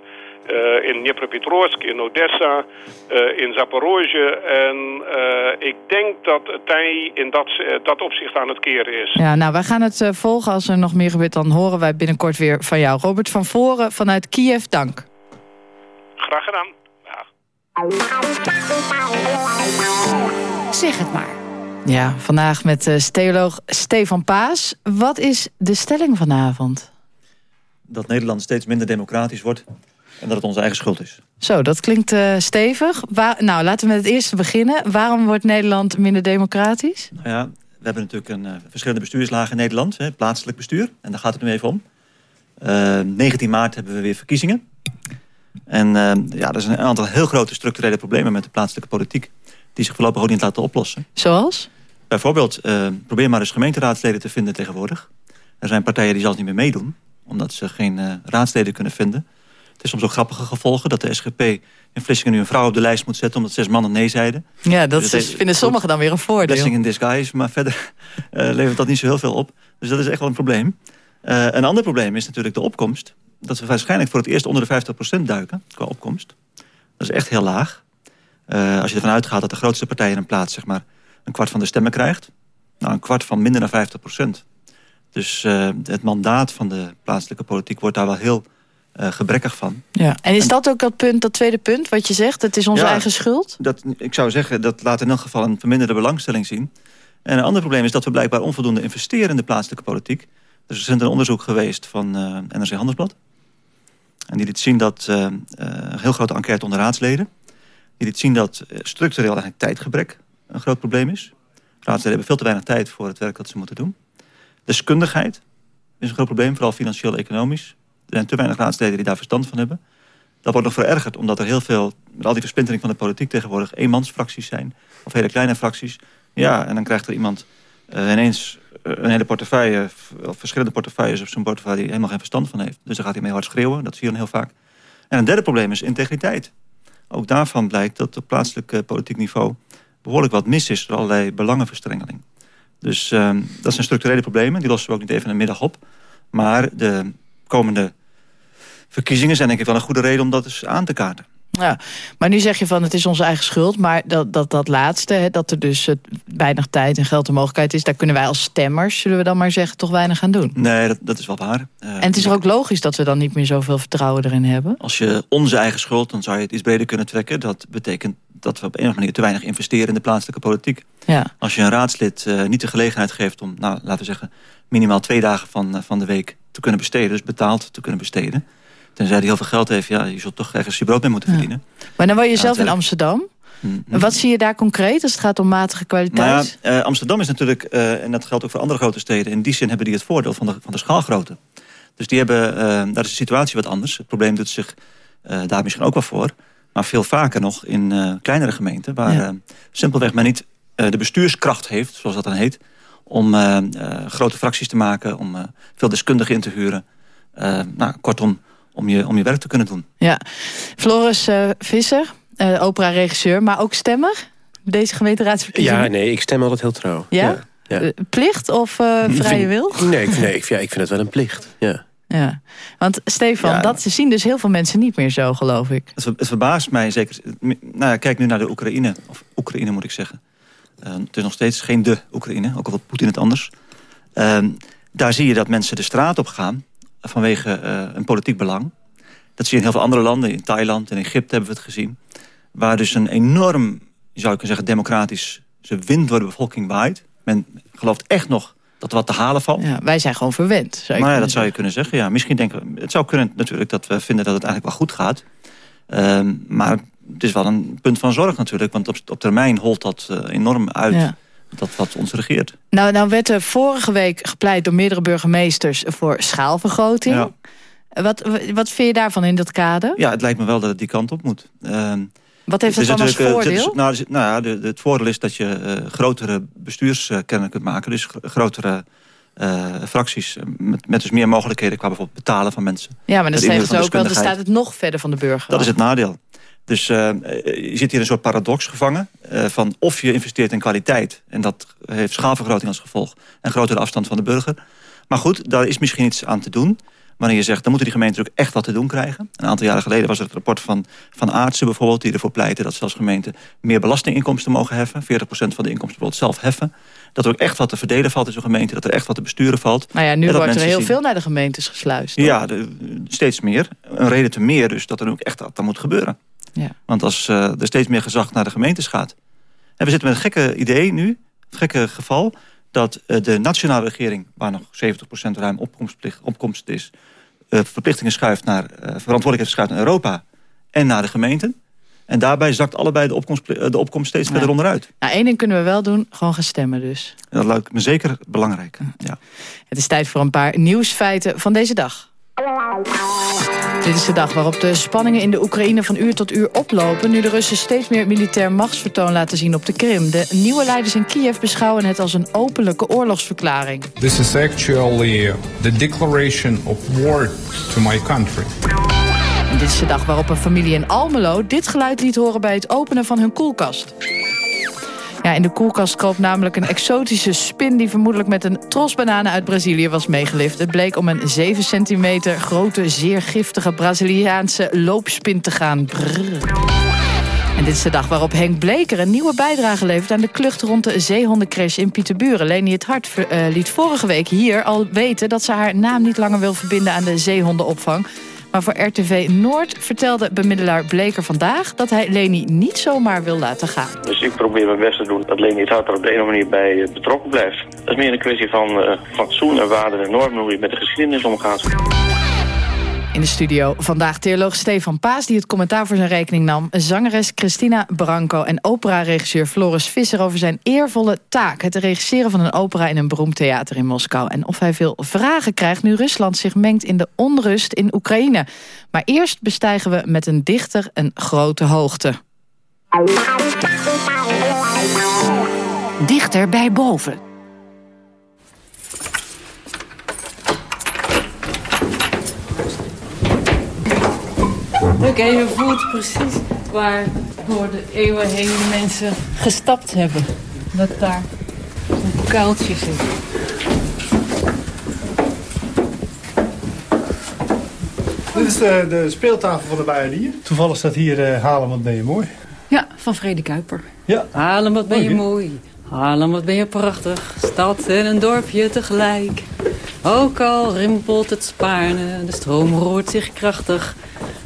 [SPEAKER 27] in Dnipropetrovsk, in Odessa, in Zaporozhye. En ik denk dat het tij in dat, dat opzicht aan het keren is.
[SPEAKER 25] Ja, nou, wij gaan het volgen. Als er nog meer gebeurt, dan horen wij binnenkort weer van jou. Robert van Voren vanuit Kiev, dank.
[SPEAKER 27] Graag gedaan.
[SPEAKER 25] Zeg het maar. Ja, vandaag met uh, theoloog Stefan Paas. Wat is de stelling vanavond?
[SPEAKER 28] Dat Nederland steeds minder democratisch wordt en dat het onze eigen schuld is.
[SPEAKER 25] Zo, dat klinkt uh, stevig. Waar, nou, laten we met het eerste beginnen. Waarom wordt Nederland minder democratisch?
[SPEAKER 28] Nou ja, we hebben natuurlijk een, uh, verschillende bestuurslagen in Nederland. Hè, plaatselijk bestuur, en daar gaat het nu even om. 19 maart hebben we weer verkiezingen. En uh, ja, er zijn een aantal heel grote structurele problemen met de plaatselijke politiek. Die zich voorlopig ook niet laten oplossen.
[SPEAKER 25] Zoals?
[SPEAKER 28] Bijvoorbeeld, uh, probeer maar eens gemeenteraadsleden te vinden tegenwoordig. Er zijn partijen die zelfs niet meer meedoen. Omdat ze geen uh, raadsleden kunnen vinden. Het is soms ook grappige gevolgen dat de SGP in Vlissingen nu een vrouw op de lijst moet zetten... omdat zes mannen nee zeiden.
[SPEAKER 25] Ja, dat dus is, vinden sommigen dan weer een voordeel.
[SPEAKER 28] Blessing in disguise, maar verder levert dat niet zo heel veel op. Dus dat is echt wel een probleem. een ander probleem is natuurlijk de opkomst dat we waarschijnlijk voor het eerst onder de 50% duiken qua opkomst. Dat is echt heel laag. Uh, als je ervan uitgaat dat de grootste partij in een plaats zeg maar, een kwart van de stemmen krijgt. Nou, een kwart van minder dan 50%. Dus uh, het mandaat van de plaatselijke politiek wordt daar wel heel uh, gebrekkig van.
[SPEAKER 25] Ja. En is dat ook dat punt, dat tweede punt wat je zegt? Het is onze
[SPEAKER 28] ja,
[SPEAKER 25] eigen schuld?
[SPEAKER 28] Dat, ik zou zeggen, dat laat in elk geval een verminderde belangstelling zien. En een ander probleem is dat we blijkbaar onvoldoende investeren in de plaatselijke politiek. Er is een onderzoek geweest van NRC Handelsblad. En die liet zien dat uh, een heel grote enquête onder raadsleden. Die liet zien dat structureel eigenlijk tijdgebrek een groot probleem is. Raadsleden hebben veel te weinig tijd voor het werk dat ze moeten doen. Deskundigheid is een groot probleem, vooral financieel-economisch. Er zijn te weinig raadsleden die daar verstand van hebben. Dat wordt nog verergerd, omdat er heel veel, met al die versplintering van de politiek tegenwoordig, eenmansfracties zijn. Of hele kleine fracties. Ja, en dan krijgt er iemand uh, ineens een hele portefeuille, of verschillende portefeuilles op zijn portefeuille die helemaal geen verstand van heeft. Dus dan gaat hij mee hard schreeuwen, dat zie je dan heel vaak. En een derde probleem is integriteit. Ook daarvan blijkt dat op plaatselijk politiek niveau behoorlijk wat mis is door allerlei belangenverstrengeling. Dus uh, dat zijn structurele problemen, die lossen we ook niet even in de middag op. Maar de komende verkiezingen zijn denk ik wel een goede reden om dat eens aan te kaarten.
[SPEAKER 25] Ja, maar nu zeg je van het is onze eigen schuld. Maar dat, dat, dat laatste, hè, dat er dus uh, weinig tijd en geld en mogelijkheid is... daar kunnen wij als stemmers, zullen we dan maar zeggen, toch weinig aan doen.
[SPEAKER 28] Nee, dat, dat is wel waar. Uh,
[SPEAKER 25] en het is er ook logisch dat we dan niet meer zoveel vertrouwen erin hebben?
[SPEAKER 28] Als je onze eigen schuld, dan zou je het iets breder kunnen trekken. Dat betekent dat we op een of andere manier te weinig investeren in de plaatselijke politiek.
[SPEAKER 25] Ja.
[SPEAKER 28] Als je een raadslid uh, niet de gelegenheid geeft om, nou, laten we zeggen... minimaal twee dagen van, van de week te kunnen besteden, dus betaald te kunnen besteden Tenzij hij heel veel geld heeft, ja, je zult toch ergens je brood mee moeten verdienen.
[SPEAKER 25] Maar dan woon je zelf in Amsterdam. Mm Wat zie je daar concreet als het gaat om matige kwaliteit?
[SPEAKER 28] Nou ja, uh, Amsterdam is natuurlijk, uh, en dat geldt ook voor andere grote steden... in die zin hebben die het voordeel van de, van de schaalgrootte. Dus die hebben, uh, daar is de situatie wat anders. Het probleem doet zich daar misschien ook wel voor. Maar veel vaker nog in kleinere gemeenten... waar ja. simpelweg men niet de bestuurskracht heeft, zoals dat dan heet... om grote fracties te maken, om veel deskundigen in te huren. nou, kortom om je, om je werk te kunnen doen.
[SPEAKER 25] Ja, Floris uh, Visser, uh, opera-regisseur, maar ook stemmer? Deze gemeenteraadsverkiezingen?
[SPEAKER 29] Ja, nee, ik stem altijd heel trouw.
[SPEAKER 25] Ja? ja, ja. Uh, plicht of vrije
[SPEAKER 29] vind,
[SPEAKER 25] wil?
[SPEAKER 29] Nee, ik, nee ik, ja, ik vind het wel een plicht, ja.
[SPEAKER 25] Ja, want Stefan, ja. dat zien dus heel veel mensen niet meer zo, geloof ik.
[SPEAKER 28] Het, het verbaast mij zeker. Nou ja, kijk nu naar de Oekraïne, of Oekraïne moet ik zeggen. het is nog steeds geen de Oekraïne, ook al wat Poetin het anders. daar zie je dat mensen de straat op gaan vanwege uh, een politiek belang. Dat zie je in heel veel andere landen. In Thailand en Egypte hebben we het gezien. Waar dus een enorm, zou ik kunnen zeggen, democratische wind door de bevolking waait. Men gelooft echt nog dat er wat te halen valt.
[SPEAKER 25] Ja, wij zijn gewoon verwend.
[SPEAKER 28] Zou maar ja, dat zou je kunnen zeggen. Ja, misschien denken het zou kunnen natuurlijk dat we vinden dat het eigenlijk wel goed gaat. Um, maar het is wel een punt van zorg natuurlijk. Want op, op termijn holt dat uh, enorm uit. Ja dat wat ons regeert.
[SPEAKER 25] Nou, nou werd er vorige week gepleit door meerdere burgemeesters voor schaalvergroting. Ja. Wat, wat vind je daarvan in dat kader?
[SPEAKER 28] Ja, het lijkt me wel dat het die kant op moet. Uh,
[SPEAKER 25] wat heeft het dan als voordeel?
[SPEAKER 28] Het, nou, nou ja, het voordeel is dat je uh, grotere bestuurskernen kunt maken. Dus grotere uh, fracties. Met, met dus meer mogelijkheden qua bijvoorbeeld betalen van mensen.
[SPEAKER 25] Ja, maar dan, het ook wel, dan staat het nog verder van de burger.
[SPEAKER 28] Dat is het nadeel. Dus uh, je zit hier in een soort paradox gevangen. Uh, van of je investeert in kwaliteit. En dat heeft schaalvergroting als gevolg. En grotere afstand van de burger. Maar goed, daar is misschien iets aan te doen. Wanneer je zegt, dan moeten die gemeenten ook echt wat te doen krijgen. Een aantal jaren geleden was er het rapport van, van Aartsen bijvoorbeeld... die ervoor pleiten dat zelfs gemeenten meer belastinginkomsten mogen heffen. 40% van de inkomsten bijvoorbeeld zelf heffen. Dat er ook echt wat te verdelen valt in zo'n gemeente. Dat er echt wat te besturen valt.
[SPEAKER 25] Nou ja, nu wordt er heel zien. veel naar de gemeentes gesluist.
[SPEAKER 28] Ja, de, steeds meer. Een reden te meer dus dat er ook echt wat moet gebeuren.
[SPEAKER 25] Ja.
[SPEAKER 28] Want als uh, er steeds meer gezag naar de gemeentes gaat... En we zitten met een gekke idee nu, een gekke geval... dat uh, de nationale regering, waar nog 70% ruim opkomstplicht, opkomst is... Uh, verplichtingen schuift naar, verantwoordelijkheid schuift naar Europa en naar de gemeenten. En daarbij zakt allebei de opkomst, de opkomst steeds verder ja. onderuit.
[SPEAKER 25] Nou, één ding kunnen we wel doen, gewoon gaan stemmen dus.
[SPEAKER 28] En dat lijkt me zeker belangrijk. Ja.
[SPEAKER 25] Het is tijd voor een paar nieuwsfeiten van deze dag. Dit is de dag waarop de spanningen in de Oekraïne van uur tot uur oplopen... nu de Russen steeds meer militair machtsvertoon laten zien op de Krim. De nieuwe leiders in Kiev beschouwen het als een openlijke oorlogsverklaring.
[SPEAKER 30] This is actually the declaration of war to my country.
[SPEAKER 25] En dit is de dag waarop een familie in Almelo dit geluid liet horen... bij het openen van hun koelkast. Ja, in de koelkast kroop namelijk een exotische spin... die vermoedelijk met een tros bananen uit Brazilië was meegelift. Het bleek om een 7 centimeter grote, zeer giftige Braziliaanse loopspin te gaan. En dit is de dag waarop Henk Bleker een nieuwe bijdrage levert... aan de klucht rond de zeehondencrash in Pieterburen. Leni het Hart uh, liet vorige week hier al weten... dat ze haar naam niet langer wil verbinden aan de zeehondenopvang... Maar voor RTV Noord vertelde bemiddelaar Bleker vandaag... dat hij Leni niet zomaar wil laten gaan.
[SPEAKER 31] Dus ik probeer mijn best te doen dat Leni het er op de ene manier bij betrokken blijft. Dat is meer een kwestie van uh, fatsoen en waarden en normen... hoe je met de geschiedenis omgaat.
[SPEAKER 25] In de studio vandaag theoloog Stefan Paas... die het commentaar voor zijn rekening nam. Zangeres Christina Branco en opera-regisseur Floris Visser... over zijn eervolle taak. Het regisseren van een opera in een beroemd theater in Moskou. En of hij veel vragen krijgt nu Rusland zich mengt in de onrust in Oekraïne. Maar eerst bestijgen we met een dichter een grote hoogte.
[SPEAKER 24] Dichter bij boven.
[SPEAKER 32] Oké, je voelt precies waar door de eeuwen heen de mensen gestapt hebben. Dat daar een kuiltje zit.
[SPEAKER 33] Dit is de, de speeltafel van de Bijendier. Toevallig staat hier uh, Halen, wat ben je mooi.
[SPEAKER 32] Ja, van Vrede Kuiper.
[SPEAKER 33] Ja.
[SPEAKER 32] Halen, wat ben je
[SPEAKER 33] Mooi,
[SPEAKER 32] mooi. Halen, wat ben je prachtig. Stad en een dorpje tegelijk. Ook al rimpelt het Spaarne, de stroom roert zich krachtig.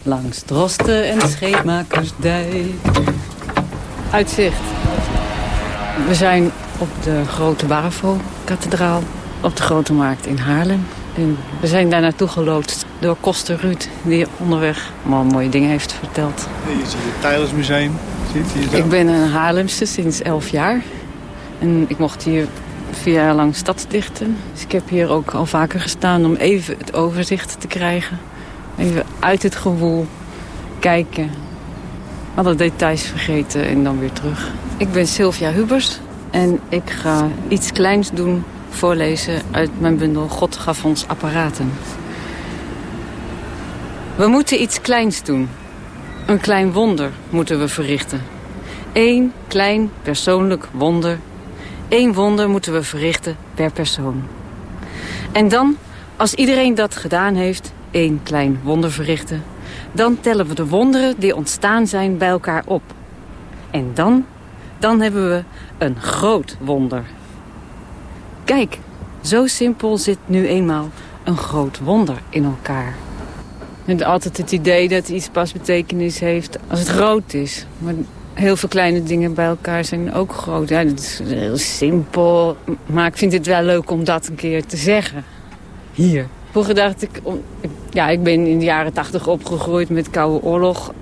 [SPEAKER 32] Langs Drosten en Scheepmakersdijk. Uitzicht. We zijn op de Grote Bavo-kathedraal op de Grote Markt in Haarlem. En we zijn daar naartoe geloodst door Koster Ruud, die onderweg allemaal mooie dingen heeft verteld.
[SPEAKER 33] Hier zie je het Tijlersmuseum. Ziet hier zo.
[SPEAKER 32] Ik ben een Haarlemse sinds elf jaar. En ik mocht hier vier jaar lang stadsdichten. Dus ik heb hier ook al vaker gestaan om even het overzicht te krijgen. Even uit het gewoel kijken. Alle details vergeten en dan weer terug. Ik ben Sylvia Hubers en ik ga iets kleins doen voorlezen uit mijn bundel God gaf ons apparaten. We moeten iets kleins doen. Een klein wonder moeten we verrichten. Eén klein persoonlijk wonder. Eén wonder moeten we verrichten per persoon. En dan, als iedereen dat gedaan heeft, één klein wonder verrichten... dan tellen we de wonderen die ontstaan zijn bij elkaar op. En dan, dan hebben we een groot wonder. Kijk, zo simpel zit nu eenmaal een groot wonder in elkaar. En altijd het idee dat iets pas betekenis heeft als het groot is. Maar heel veel kleine dingen bij elkaar zijn ook groot. Ja, dat is heel simpel. Maar ik vind het wel leuk om dat een keer te zeggen. Hier. Vroeger dacht ik... Om, ja, ik ben in de jaren tachtig opgegroeid met Koude Oorlog.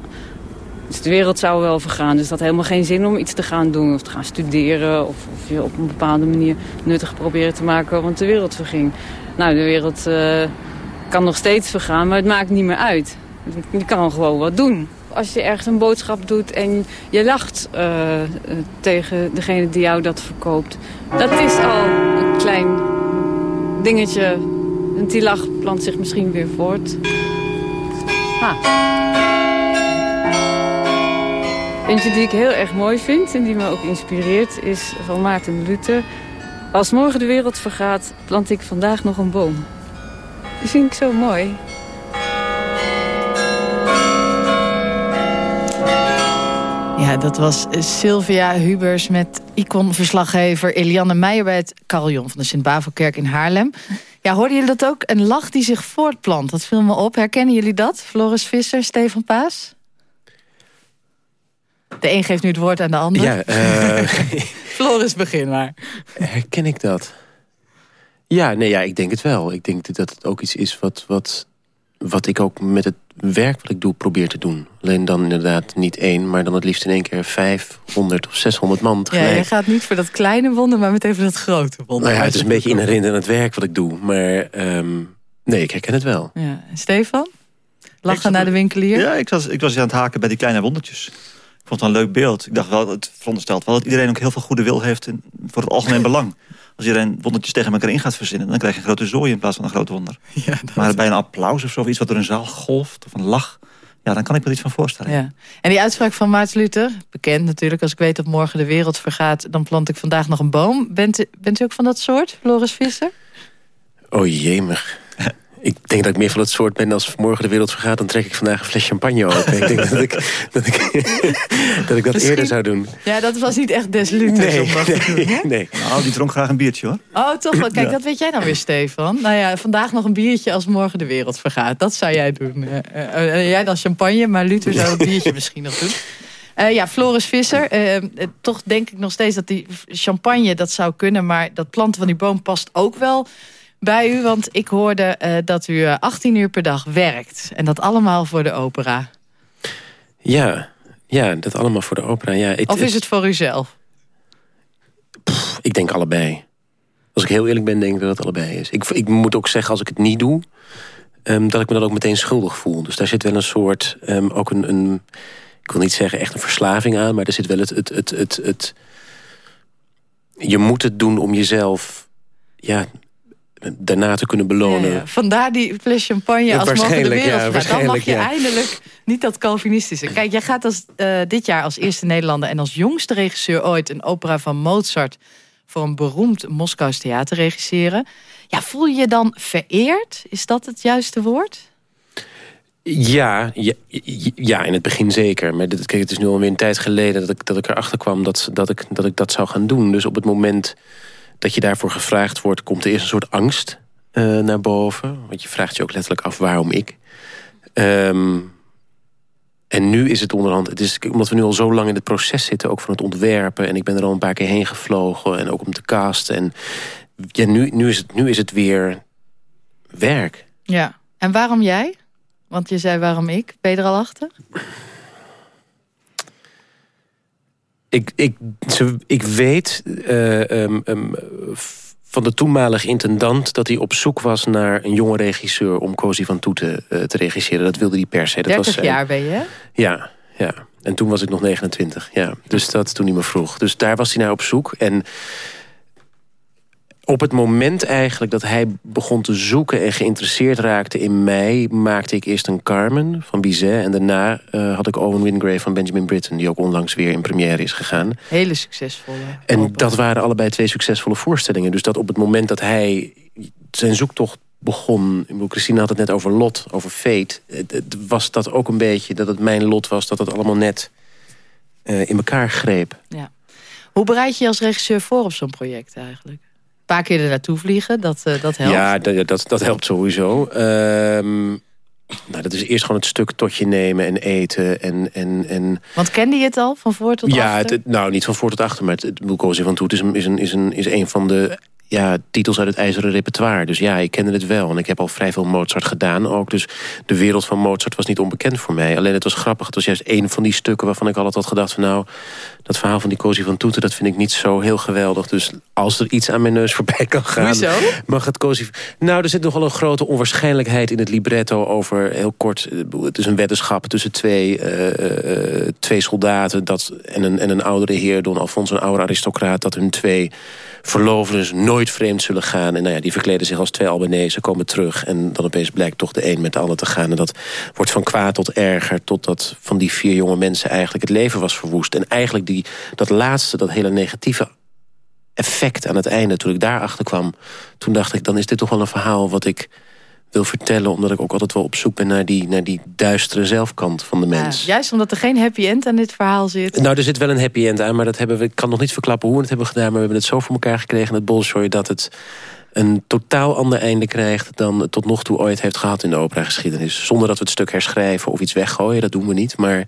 [SPEAKER 32] Dus de wereld zou wel vergaan. Dus het had helemaal geen zin om iets te gaan doen. Of te gaan studeren. Of, of je op een bepaalde manier nuttig proberen te maken. Want de wereld verging. Nou, de wereld uh, kan nog steeds vergaan. Maar het maakt niet meer uit. Je kan gewoon wat doen. Als je ergens een boodschap doet en je lacht uh, tegen degene die jou dat verkoopt. Dat is al een klein dingetje. En die lach plant zich misschien weer voort. Ah. Eentje die ik heel erg mooi vind en die me ook inspireert is van Maarten Luther. Als morgen de wereld vergaat, plant ik vandaag nog een boom. Die vind ik zo mooi.
[SPEAKER 25] Ja, dat was Sylvia Hubers met icon-verslaggever Eliane Meijer... bij het carillon van de Sint-Bavelkerk in Haarlem. Ja, hoorden jullie dat ook? Een lach die zich voortplant. Dat viel me op. Herkennen jullie dat? Floris Visser, Stefan Paas? De een geeft nu het woord aan de ander.
[SPEAKER 29] Ja, uh...
[SPEAKER 25] Floris, begin maar.
[SPEAKER 29] Herken ik dat? Ja, nee, ja, ik denk het wel. Ik denk dat het ook iets is wat, wat, wat ik ook met het werk wat ik doe probeer te doen. Alleen dan inderdaad niet één, maar dan het liefst in één keer 500 of 600 man tegelijk.
[SPEAKER 25] Ja, je gaat niet voor dat kleine wonder, maar meteen voor dat grote wonder.
[SPEAKER 29] Nou ja, het is een beetje inherent in het werk wat ik doe. Maar um, nee, ik herken het wel.
[SPEAKER 25] Ja. Stefan? Lachen naar de winkelier?
[SPEAKER 28] Ja, ik was, ik was aan het haken bij die kleine wondertjes. Ik vond het een leuk beeld. Ik dacht wel, het veronderstelt wel dat iedereen ook heel veel goede wil heeft in, voor het algemeen belang. Als iedereen wondertjes tegen elkaar in gaat verzinnen, dan krijg je een grote zooi in plaats van een groot wonder.
[SPEAKER 25] Ja,
[SPEAKER 28] maar bij een applaus of zo, iets wat door een zaal golft of een lach, ja, dan kan ik me er iets van voorstellen.
[SPEAKER 25] Ja. En die uitspraak van Maarten Luther, bekend natuurlijk, als ik weet dat morgen de wereld vergaat, dan plant ik vandaag nog een boom. Bent u, bent u ook van dat soort, Floris Visser?
[SPEAKER 29] Oh jemig. Ik denk dat ik meer van het soort ben als morgen de wereld vergaat... dan trek ik vandaag een fles champagne open. ik denk dat ik dat, ik, dat, ik dat eerder zou doen.
[SPEAKER 25] Ja, dat was niet echt des Luthers
[SPEAKER 29] nee,
[SPEAKER 25] om dat te doen. Hè?
[SPEAKER 29] Nee.
[SPEAKER 28] Nou, die dronk graag een biertje hoor.
[SPEAKER 25] Oh, toch wel. Kijk,
[SPEAKER 28] Ja.
[SPEAKER 25] dat weet jij dan weer, Stefan. Nou ja, vandaag nog een biertje als morgen de wereld vergaat. Dat zou jij doen. Eh, eh, eh, jij dan champagne, maar Luther zou het biertje misschien nog doen. Eh, ja, Floris Visser. toch denk ik nog steeds dat die champagne dat zou kunnen. Maar dat planten van die boom past ook wel bij u, want ik hoorde eh, dat u eh, 18 uur per dag werkt. En dat allemaal voor de opera.
[SPEAKER 29] Ja, ja dat allemaal voor de opera. Ja,
[SPEAKER 25] Of is het voor uzelf?
[SPEAKER 29] Ik denk allebei. Als ik heel eerlijk ben, denk ik dat het allebei is. Ik, ik moet ook zeggen, als ik het niet doe... ehm, dat ik me dan ook meteen schuldig voel. Dus daar zit wel een soort... ehm, ook een, een... Ik wil niet zeggen echt een verslaving aan... maar er zit wel het... het, het, het, het je moet het doen om jezelf... Ja, daarna te kunnen belonen.
[SPEAKER 25] Ja, ja. Vandaar die fles champagne
[SPEAKER 29] Ja,
[SPEAKER 25] als mogen de wereld
[SPEAKER 29] ja,
[SPEAKER 25] vergaan. Dan mag je eindelijk niet dat Calvinistische. Kijk, jij gaat als, eh, dit jaar als eerste Nederlander... en als jongste regisseur ooit een opera van Mozart... voor een beroemd Moskous theater regisseren. Ja, voel je je dan vereerd? Is dat het juiste woord?
[SPEAKER 29] Ja, ja, ja, in het begin zeker. Maar dit, kijk, het is nu alweer een tijd geleden dat ik, dat ik erachter kwam dat, dat, ik, dat ik dat zou gaan doen. Dus op het moment dat je daarvoor gevraagd wordt, komt er eerst een soort angst eh, naar boven. Want je vraagt je ook letterlijk af waarom ik. Ehm, en nu is het onderhand, het is, omdat we nu al zo lang in het proces zitten, ook van het ontwerpen. En ik ben er al een paar keer heen gevlogen en ook om te casten. En ja, nu, nu, is het, nu is het weer werk.
[SPEAKER 25] Ja. En waarom jij? Want je zei waarom ik. Ben je er al achter?
[SPEAKER 29] Ik, ik, ze, ik weet eh, ehm, ehm, van de toenmalige intendant... dat hij op zoek was naar een jonge regisseur... om Cozy van Toeten eh, te regisseren. Dat wilde hij per se. Dat
[SPEAKER 25] 30
[SPEAKER 29] was,
[SPEAKER 25] jaar ben je, hè?
[SPEAKER 29] Ja, ja. En toen was ik nog 29. Ja. Dus dat toen hij me vroeg. Dus daar was hij naar op zoek. En op het moment eigenlijk dat hij begon te zoeken... en geïnteresseerd raakte in mij... maakte ik eerst een Carmen van Bizet. En daarna eh, had ik Owen Wingrave van Benjamin Britten... die ook onlangs weer in première is gegaan.
[SPEAKER 25] Hele succesvolle.
[SPEAKER 29] En dat waren allebei twee succesvolle voorstellingen. Dus dat op het moment dat hij zijn zoektocht begon... Christine had het net over lot, over fate. Was dat ook een beetje, dat het mijn lot was... dat het allemaal net eh, in elkaar greep.
[SPEAKER 25] Ja. Hoe bereid je je als regisseur voor op zo'n project eigenlijk? Paar keer er naartoe vliegen, dat, eh, dat helpt.
[SPEAKER 29] Ja, dat, dat, dat helpt sowieso. Ehm, nou, dat is eerst gewoon het stuk tot je nemen en eten. En, en, en,
[SPEAKER 25] Want kende je het al, van voor tot
[SPEAKER 29] ja,
[SPEAKER 25] achter?
[SPEAKER 29] het- nou, niet van voor tot achter, maar het, het Boekoze van Toet is een, is, een, is, een, is een van de ja, titels uit het ijzeren repertoire. Dus ja, ik kende het wel. En ik heb al vrij veel Mozart gedaan ook. Dus de wereld van Mozart was niet onbekend voor mij. Alleen het was grappig. Het was juist een van die stukken waarvan ik altijd had gedacht... van nou, dat verhaal van die Cozy van Toeten... dat vind ik niet zo heel geweldig. Dus als er iets aan mijn neus voorbij kan gaan...
[SPEAKER 25] Hoezo?
[SPEAKER 29] mag het Cozy... Nou, er zit nogal een grote onwaarschijnlijkheid in het libretto... over, heel kort, eh, het is een weddenschap tussen twee, eh, eh, twee soldaten... Dat, en, een, en een oudere heer, Don Alfonso, een oude aristocraat... dat hun twee verloofden nooit vreemd zullen gaan. En nou ja, die verkleden zich als twee Albanese, komen terug... en dan opeens blijkt toch de een met de ander te gaan. En dat wordt van kwaad tot erger... totdat van die vier jonge mensen eigenlijk het leven was verwoest. En eigenlijk die, dat laatste, dat hele negatieve effect aan het einde... toen ik daarachter kwam, toen dacht ik... dan is dit toch wel een verhaal wat ik wil vertellen... omdat ik ook altijd wel op zoek ben naar die, naar die duistere zelfkant van de mens.
[SPEAKER 25] Ja, juist omdat er geen happy end aan dit verhaal zit.
[SPEAKER 29] Nou, er zit wel een happy end aan, maar dat hebben we, ik kan nog niet verklappen hoe we het hebben gedaan... maar we hebben het zo voor elkaar gekregen in het Bolshoi... dat het een totaal ander einde krijgt dan het tot nog toe ooit heeft gehad in de operageschiedenis. Zonder dat we het stuk herschrijven of iets weggooien, dat doen we niet. Maar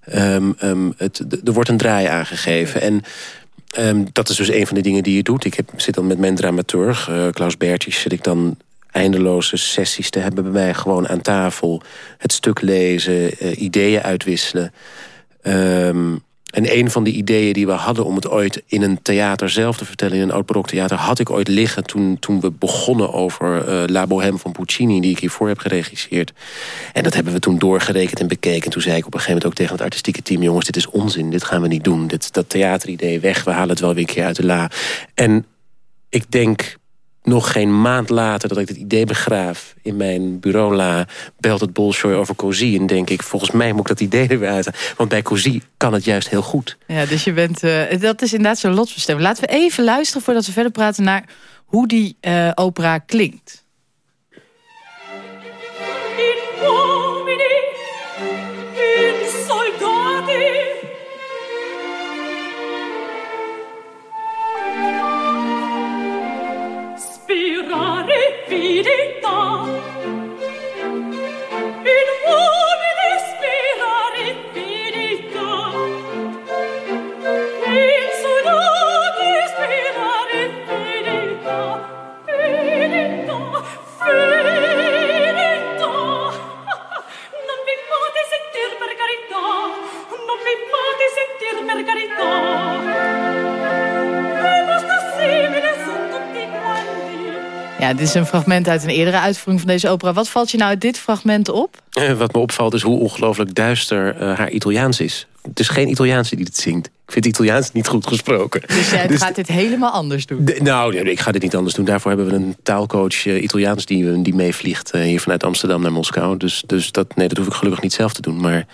[SPEAKER 29] ehm, ehm, het, er wordt een draai aangegeven. En ehm, dat is dus een van de dingen die je doet. Ik heb, zit dan met mijn dramaturg, eh, Klaus Bertjes, zit ik dan eindeloze sessies te hebben bij mij gewoon aan tafel. Het stuk lezen, eh, ideeën uitwisselen. Ehm, en een van de ideeën die we hadden om het ooit in een theater zelf te vertellen... in een oud baroktheater, had ik ooit liggen toen, toen we begonnen over eh, La Bohème van Puccini... die ik hiervoor heb geregisseerd. En dat hebben we toen doorgerekend en bekeken. En toen zei ik op een gegeven moment ook tegen het artistieke team... jongens, dit is onzin, dit gaan we niet doen. Dit, dat theateridee weg, we halen het wel weer een keer uit de la. En ik denk nog geen maand later dat ik het idee begraaf in mijn bureaula... belt het Bolshoi over Cozy en denk ik... volgens mij moet ik dat idee er weer uit. Want bij Cozy kan het juist heel goed.
[SPEAKER 25] Ja, dus je bent, eh, dat is inderdaad zo'n lotsbestemming. Laten we even luisteren voordat we verder praten naar hoe die eh, opera klinkt. Ja, dit is een fragment uit een eerdere uitvoering van deze opera. Wat valt je nou uit dit fragment op?
[SPEAKER 29] Eh, wat me opvalt is hoe ongelooflijk duister eh, haar Italiaans is. Het is geen Italiaanse die dit zingt. Ik vind Italiaans niet goed gesproken.
[SPEAKER 25] Dus jij
[SPEAKER 29] dus
[SPEAKER 25] gaat dit helemaal anders doen?
[SPEAKER 29] Nou, ik ga dit niet anders doen. Daarvoor hebben we een taalcoach eh, Italiaans die, die meevliegt... Eh, hier vanuit Amsterdam naar Moskou. Dus, dus dat, nee, dat hoef ik gelukkig niet zelf te doen. Maar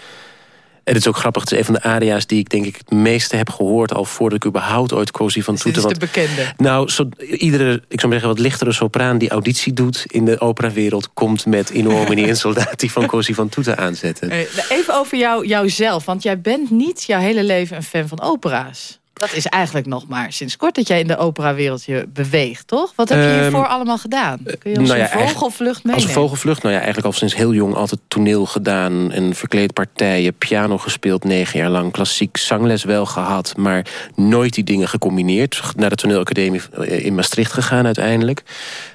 [SPEAKER 29] en het is ook grappig. Het is een van de aria's die ik denk ik het meeste heb gehoord... al voordat ik überhaupt ooit Cosi van
[SPEAKER 25] Dus dit
[SPEAKER 29] Toeten...
[SPEAKER 25] is de
[SPEAKER 29] want-
[SPEAKER 25] bekende.
[SPEAKER 29] nou, zo, iedere, ik zou zeggen, wat lichtere sopraan die auditie doet in de operawereld... komt met In Nomini en Soldati van Cosi van Toeten aanzetten.
[SPEAKER 25] Even over jou, jouzelf, want jij bent niet jouw hele leven een fan van opera's. Dat is eigenlijk nog maar sinds kort dat jij in de operawereld je beweegt, toch? Wat heb je
[SPEAKER 29] Ehm,
[SPEAKER 25] hiervoor allemaal gedaan? Kun je ons
[SPEAKER 29] nou ja,
[SPEAKER 25] een vogelvlucht
[SPEAKER 29] Als
[SPEAKER 25] meenemen?
[SPEAKER 29] een vogelvlucht, nou ja, eigenlijk al sinds heel jong altijd toneel gedaan... en verkleedpartijen, piano gespeeld negen jaar lang... klassiek zangles wel gehad, maar nooit die dingen gecombineerd. Naar de toneelacademie in Maastricht gegaan uiteindelijk.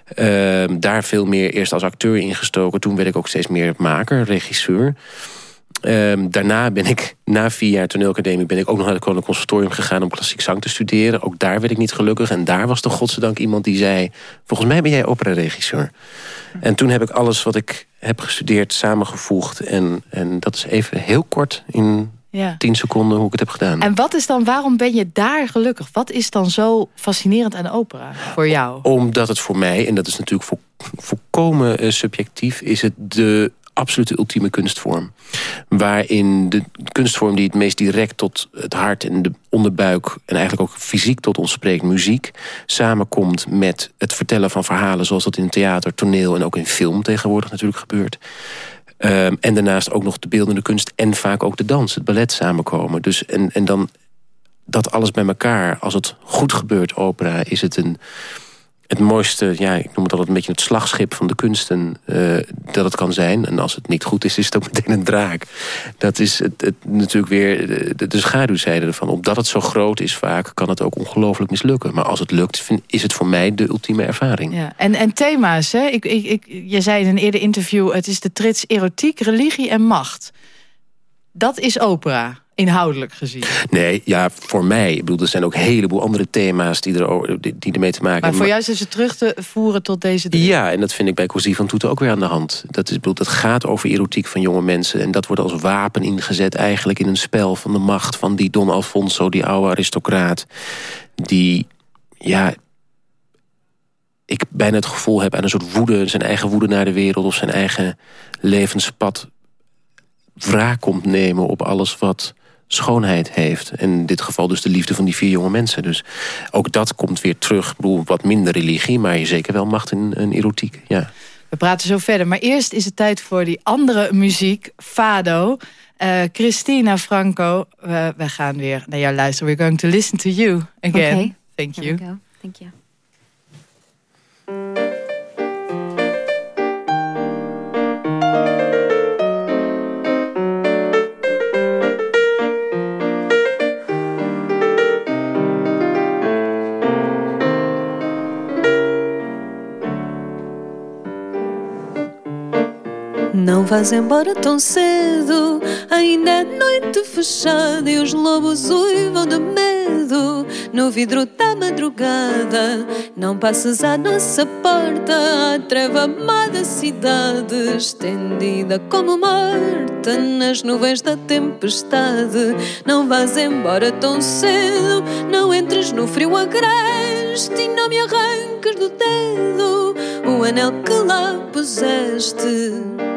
[SPEAKER 29] Ehm, daar veel meer eerst als acteur ingestoken. Toen werd ik ook steeds meer maker, regisseur. Ehm, daarna ben ik, na vier jaar toneelacademie... ben ik ook nog naar het Koninklijk Conservatorium gegaan... om klassiek zang te studeren. Ook daar werd ik niet gelukkig. En daar was toch godzijdank iemand die zei... volgens mij ben jij operaregisseur. En toen heb ik alles wat ik heb gestudeerd samengevoegd. En, en dat is even heel kort in
[SPEAKER 25] Ja.
[SPEAKER 29] tien seconden hoe ik het heb gedaan.
[SPEAKER 25] En wat is dan, waarom ben je daar gelukkig? Wat is dan zo fascinerend aan opera voor jou?
[SPEAKER 29] Omdat het voor mij, en dat is natuurlijk vo- volkomen eh, subjectief... is het de absolute ultieme kunstvorm. Waarin de kunstvorm die het meest direct tot het hart en de onderbuik... en eigenlijk ook fysiek tot ons spreekt, muziek... samenkomt met het vertellen van verhalen... zoals dat in theater, toneel en ook in film tegenwoordig natuurlijk gebeurt... Ehm, en daarnaast ook nog de beeldende kunst en vaak ook de dans, het ballet samenkomen. Dus en, en dan dat alles bij elkaar, als het goed gebeurt, opera, is het een, het mooiste, ja, ik noem het altijd een beetje het slagschip van de kunsten eh, dat het kan zijn. En als het niet goed is, is het ook meteen een draak. Dat is het, het, natuurlijk weer de, de schaduwzijde ervan. Omdat het zo groot is vaak, kan het ook ongelooflijk mislukken. Maar als het lukt, is het voor mij de ultieme ervaring.
[SPEAKER 25] Ja. En, en thema's, hè? Ik, ik, ik, je zei in een eerder interview... het is de trits erotiek, religie en macht. Dat is opera, inhoudelijk gezien.
[SPEAKER 29] Nee, ja, voor mij. Ik bedoel, er zijn ook een heleboel andere thema's die, er, die, ermee te maken
[SPEAKER 25] Maar
[SPEAKER 29] hebben.
[SPEAKER 25] voor jou is het terug te voeren tot deze drie.
[SPEAKER 29] Ja, en dat vind ik bij Cosie van Toeten ook weer aan de hand. Dat, is, bedoel, dat gaat over erotiek van jonge mensen. En dat wordt als wapen ingezet eigenlijk in een spel van de macht... van die Don Alfonso, die oude aristocraat. Die, ja... Ik bijna het gevoel heb aan een soort woede... zijn eigen woede naar de wereld of zijn eigen levenspad... wraak komt nemen op alles wat schoonheid heeft. En in dit geval dus de liefde van die vier jonge mensen. Dus ook dat komt weer terug. Ik bedoel, wat minder religie, maar zeker wel macht en, en erotiek. Ja.
[SPEAKER 25] We praten zo verder. Maar eerst is het tijd voor die andere muziek, Fado. Eh, Christina Franco, we, we gaan weer naar jou luisteren. We're going to listen to you again.
[SPEAKER 23] Okay.
[SPEAKER 25] Thank you.
[SPEAKER 23] Thank you.
[SPEAKER 26] Não vais embora tão cedo, ainda é noite fechada e os lobos uivam de medo no vidro da madrugada. Não passes à nossa porta, a treva amada cidade, estendida como morta nas nuvens da tempestade. Não vais embora tão cedo, não entres no frio agreste e não me arranques do dedo o anel que lá puseste.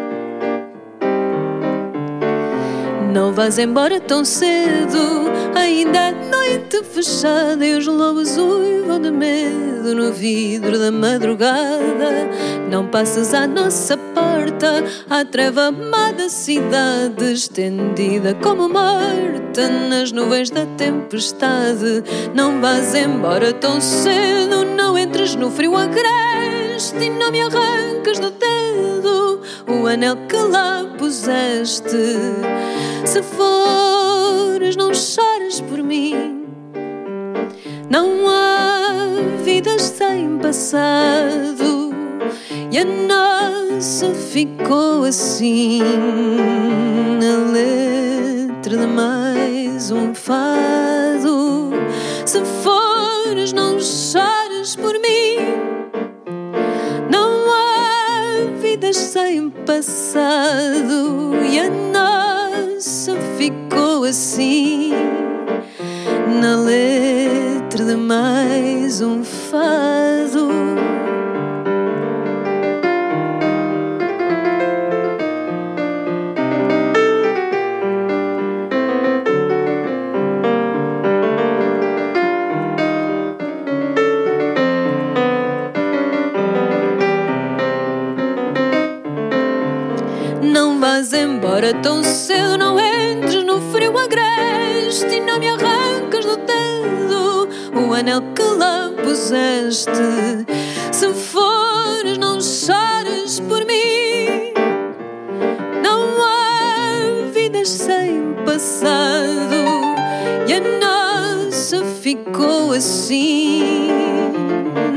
[SPEAKER 26] Não vás embora tão cedo, ainda é noite fechada e os lobos uivam de medo no vidro da madrugada. Não passes à nossa porta, a treva amada cidade, estendida como morta nas nuvens da tempestade. Não vás embora tão cedo, não entres no frio agreste e não me arrancas do dedo o anel que lá puseste. Se fores, não chores por mim. Não há vidas sem passado e a nossa ficou assim na letra de mais um fado. Se fores, não chores por mim. Sem passado e a nossa ficou assim na letra de mais um fado. Vás embora tão cedo, não entres no frio agreste e não me arrancas do dedo o anel que lá puseste. Se fores, não chores por mim. Não há vidas sem passado e a nossa ficou assim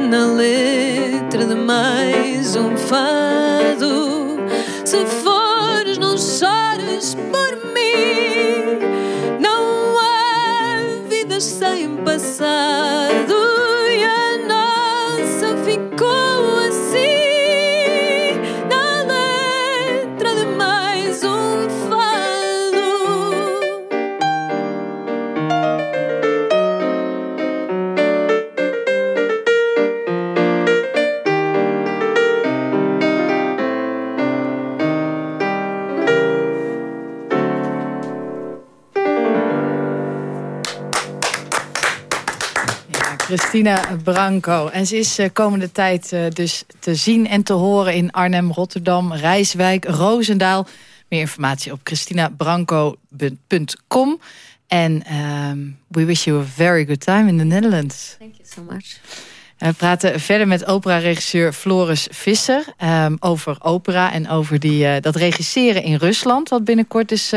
[SPEAKER 26] na letra de mais um fado. Passado
[SPEAKER 25] Christina Branco. En ze is eh, komende tijd eh, dus te zien en te horen in Arnhem, Rotterdam, Rijswijk, Roosendaal. Meer informatie op christinabranco.com. En ehm, we wish you a very good time in the Netherlands.
[SPEAKER 23] Thank you so much.
[SPEAKER 25] We praten verder met opera-regisseur Floris Visser ehm, over opera en over die, eh, dat regisseren in Rusland, wat binnenkort dus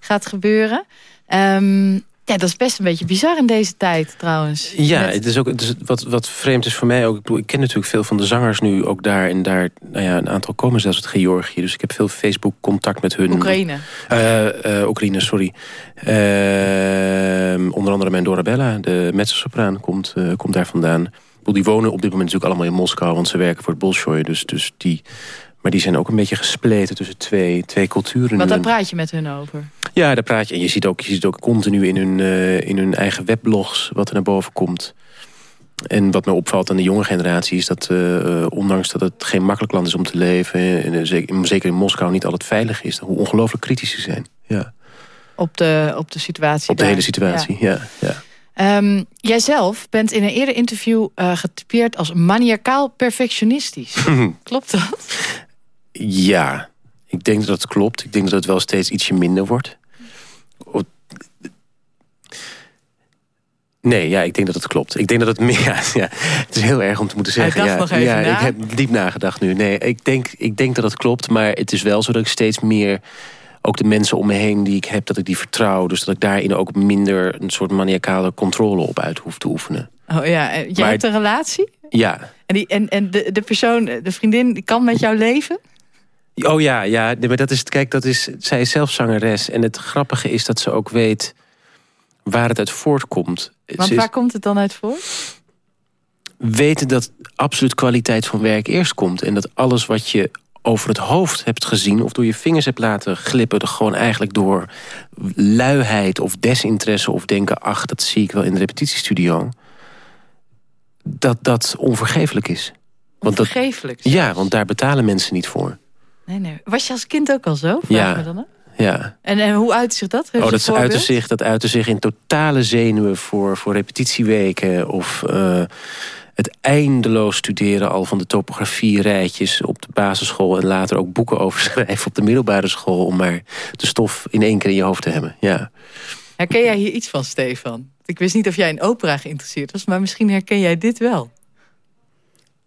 [SPEAKER 25] gaat gebeuren. Ehm, ja, dat is best een beetje bizar in deze tijd trouwens.
[SPEAKER 29] Ja,
[SPEAKER 25] Met-
[SPEAKER 29] het is ook het is wat, wat vreemd is voor mij ook. Ik, bedoel, ik ken natuurlijk veel van de zangers nu ook daar. En daar, nou ja, een aantal komen zelfs uit Georgië. Dus ik heb veel Facebook-contact met hun.
[SPEAKER 25] Oekraïne.
[SPEAKER 29] Eh, Oekraïne, sorry. Ehm, onder andere mijn Dorabella, de mezzosopraan, komt, eh, komt daar vandaan. Ik bedoel, die wonen op dit moment natuurlijk allemaal in Moskou... want ze werken voor het Bolshoi. Dus, dus die, maar die zijn ook een beetje gespleten tussen twee, twee culturen.
[SPEAKER 25] Want daar praat je met hun over.
[SPEAKER 29] Ja, daar praat je. En je ziet ook, je ziet ook continu in hun, eh, in hun eigen webblogs wat er naar boven komt. En wat me opvalt aan de jonge generatie is dat, eh, eh, ondanks dat het geen makkelijk land is om te leven, en, zeker, in Moskou niet altijd veilig is, hoe ongelooflijk kritisch ze zijn. Ja.
[SPEAKER 25] Op de, op de situatie
[SPEAKER 29] Op de
[SPEAKER 25] daar.
[SPEAKER 29] hele situatie, ja. ja.
[SPEAKER 25] Ehm, jijzelf bent in een eerder interview eh getypeerd als maniacaal perfectionistisch. Klopt dat?
[SPEAKER 29] Ja, ik denk dat het klopt. Ik denk dat het wel steeds ietsje minder wordt. Nee, ja, ik denk dat het klopt. Ik denk dat het meer... Ja, ja, het is heel erg om te moeten zeggen. ja,
[SPEAKER 25] nog even
[SPEAKER 29] ja,
[SPEAKER 25] na.
[SPEAKER 29] ik heb diep nagedacht nu. Nee, ik denk, ik denk dat het klopt, maar het is wel zo dat ik steeds meer... ook de mensen om me heen die ik heb, dat ik die vertrouw. Dus dat ik daarin ook minder een soort maniacale controle op uit hoef te oefenen.
[SPEAKER 25] Oh ja, eh, jij
[SPEAKER 29] Maar-
[SPEAKER 25] hebt een relatie?
[SPEAKER 29] Ja,
[SPEAKER 25] En, die, en, en de, de persoon, de vriendin, die kan met jou leven?
[SPEAKER 29] Oh ja, ja nee, maar dat is, kijk, dat is, zij is zelf zangeres. En het grappige is dat ze ook weet waar het uit voortkomt.
[SPEAKER 25] Want
[SPEAKER 29] is-
[SPEAKER 25] waar komt het dan uit voor?
[SPEAKER 29] weten dat absoluut kwaliteit van werk eerst komt. En dat alles wat je over het hoofd hebt gezien... of door je vingers hebt laten glippen... er gewoon eigenlijk door luiheid of desinteresse... of denken, ach, dat zie ik wel in de repetitiestudio... dat dat onvergeeflijk is. Want dat,
[SPEAKER 25] Onvergeeflijk?
[SPEAKER 29] ja, want daar betalen mensen niet voor.
[SPEAKER 25] Nee, nee. Was je als kind ook al zo? Vraag
[SPEAKER 29] Ja.
[SPEAKER 25] me dan, hè?
[SPEAKER 29] Ja.
[SPEAKER 25] En, en hoe uit zich dat? Heeft
[SPEAKER 29] Oh, dat, uitte zich, dat uitte zich in totale zenuwen voor, voor repetitieweken. Of eh, het eindeloos studeren al van de topografie-rijtjes op de basisschool. En later ook boeken over schrijven op de middelbare school. Om maar de stof in één keer in je hoofd te hebben. Ja.
[SPEAKER 25] Herken jij hier iets van, Stefan? Ik wist niet of jij in opera geïnteresseerd was, maar misschien herken jij dit wel.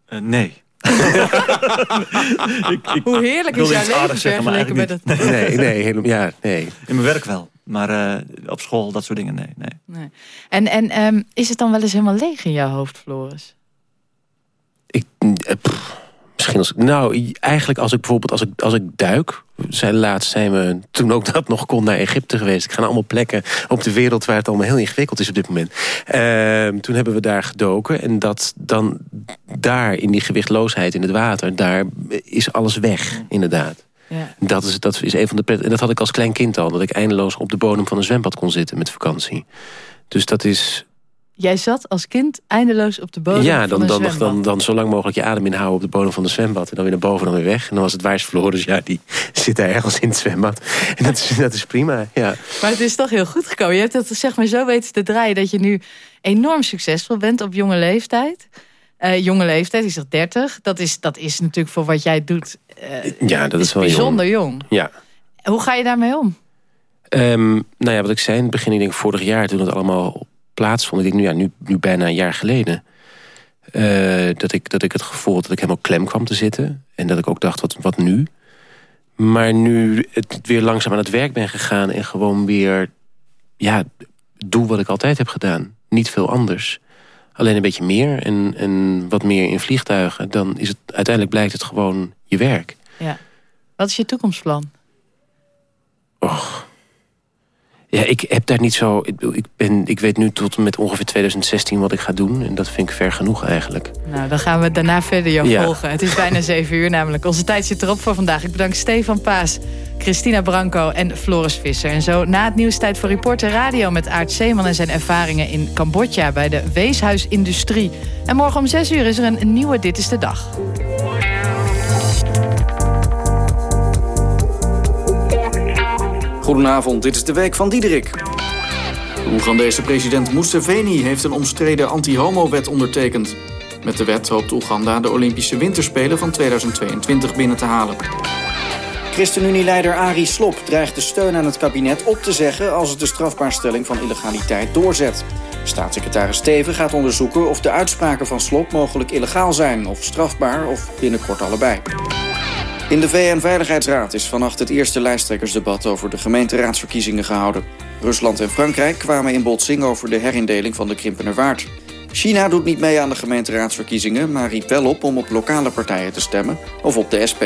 [SPEAKER 28] Eh, nee.
[SPEAKER 25] Hoe heerlijk is jouw leven vergeleken met het...
[SPEAKER 29] Nee, nee, helemaal, ja, nee.
[SPEAKER 28] In mijn werk wel. Maar eh, op school, dat soort dingen, nee. nee.
[SPEAKER 25] Nee. En, en ehm, is het dan wel eens helemaal leeg in jouw hoofd, Floris?
[SPEAKER 29] Ik, eh, pff, misschien als nou eigenlijk als ik bijvoorbeeld als ik als ik duik zijn laatst zijn we toen ook dat nog kon naar Egypte geweest. Ik ga naar allemaal plekken op de wereld waar het allemaal heel ingewikkeld is op dit moment. Ehm, toen hebben we daar gedoken en dat dan daar, in die gewichtloosheid in het water... daar is alles weg, inderdaad.
[SPEAKER 25] Ja.
[SPEAKER 29] Dat, is, dat is een van de pret- En dat had ik als klein kind al. Dat ik eindeloos op de bodem van een zwembad kon zitten met vakantie. Dus dat is...
[SPEAKER 25] Jij zat als kind eindeloos op de bodem
[SPEAKER 29] ja,
[SPEAKER 25] van
[SPEAKER 29] dan,
[SPEAKER 25] een
[SPEAKER 29] dan,
[SPEAKER 25] zwembad.
[SPEAKER 29] dan, dan zo lang mogelijk je adem inhouden op de bodem van de zwembad. En dan weer naar boven en dan weer weg. En dan was het wijsvloer. Dus ja, die zit daar ergens in het zwembad. En dat is, dat is prima, ja.
[SPEAKER 25] Maar het is toch heel goed gekomen. Je hebt het zeg maar zo weten te draaien dat je nu enorm succesvol bent op jonge leeftijd. Eh, jonge leeftijd, is zegt 30. Dat is, dat is natuurlijk voor wat jij doet eh,
[SPEAKER 29] Ja, dat is wel
[SPEAKER 25] bijzonder
[SPEAKER 29] jong.
[SPEAKER 25] jong.
[SPEAKER 29] Ja.
[SPEAKER 25] Hoe ga je daarmee om?
[SPEAKER 29] Ehm, nou ja, wat ik zei in het begin, ik denk vorig jaar toen het allemaal plaatsvond. Ik denk nu, ja, nu, nu bijna een jaar geleden. eh, dat, ik, dat ik het gevoel had dat ik helemaal klem kwam te zitten. En dat ik ook dacht, wat, wat nu? Maar nu het weer langzaam aan het werk ben gegaan... en gewoon weer ja, doe wat ik altijd heb gedaan. Niet veel anders. Alleen een beetje meer en, en wat meer in vliegtuigen. Dan is het uiteindelijk blijkt het gewoon je werk.
[SPEAKER 25] Ja. Wat is je toekomstplan?
[SPEAKER 29] Och. Ja, ik heb daar niet zo... Ik, ik ben, ik weet nu tot en met ongeveer 2016 wat ik ga doen. En dat vind ik ver genoeg eigenlijk.
[SPEAKER 25] Nou, dan gaan we daarna verder jou
[SPEAKER 29] Ja.
[SPEAKER 25] volgen. Het is bijna zeven uur namelijk. Onze tijd zit erop voor vandaag. Ik bedank Stefan Paas, Christina Branco en Floris Visser. En zo na het nieuws tijd voor Reporter Radio... met Aart Zeeman en zijn ervaringen in Cambodja... bij de Weeshuisindustrie. En morgen om zes uur is er een nieuwe Dit is de Dag.
[SPEAKER 34] Goedenavond, dit is de week van Diederik. De Oegandese president Museveni heeft een omstreden anti-homo-wet ondertekend. Met de wet hoopt Oeganda de Olympische Winterspelen van 2022 binnen te halen. ChristenUnie-leider Arie Slob dreigt de steun aan het kabinet op te zeggen... als het de strafbaarstelling van illegaliteit doorzet. Staatssecretaris Steven gaat onderzoeken of de uitspraken van Slob mogelijk illegaal zijn... of strafbaar of binnenkort allebei. In de VN-veiligheidsraad is vannacht het eerste lijsttrekkersdebat over de gemeenteraadsverkiezingen gehouden. Rusland en Frankrijk kwamen in botsing over de herindeling van de Krimpenerwaard. China doet niet mee aan de gemeenteraadsverkiezingen, maar riep wel op om op lokale partijen te stemmen of op de SP.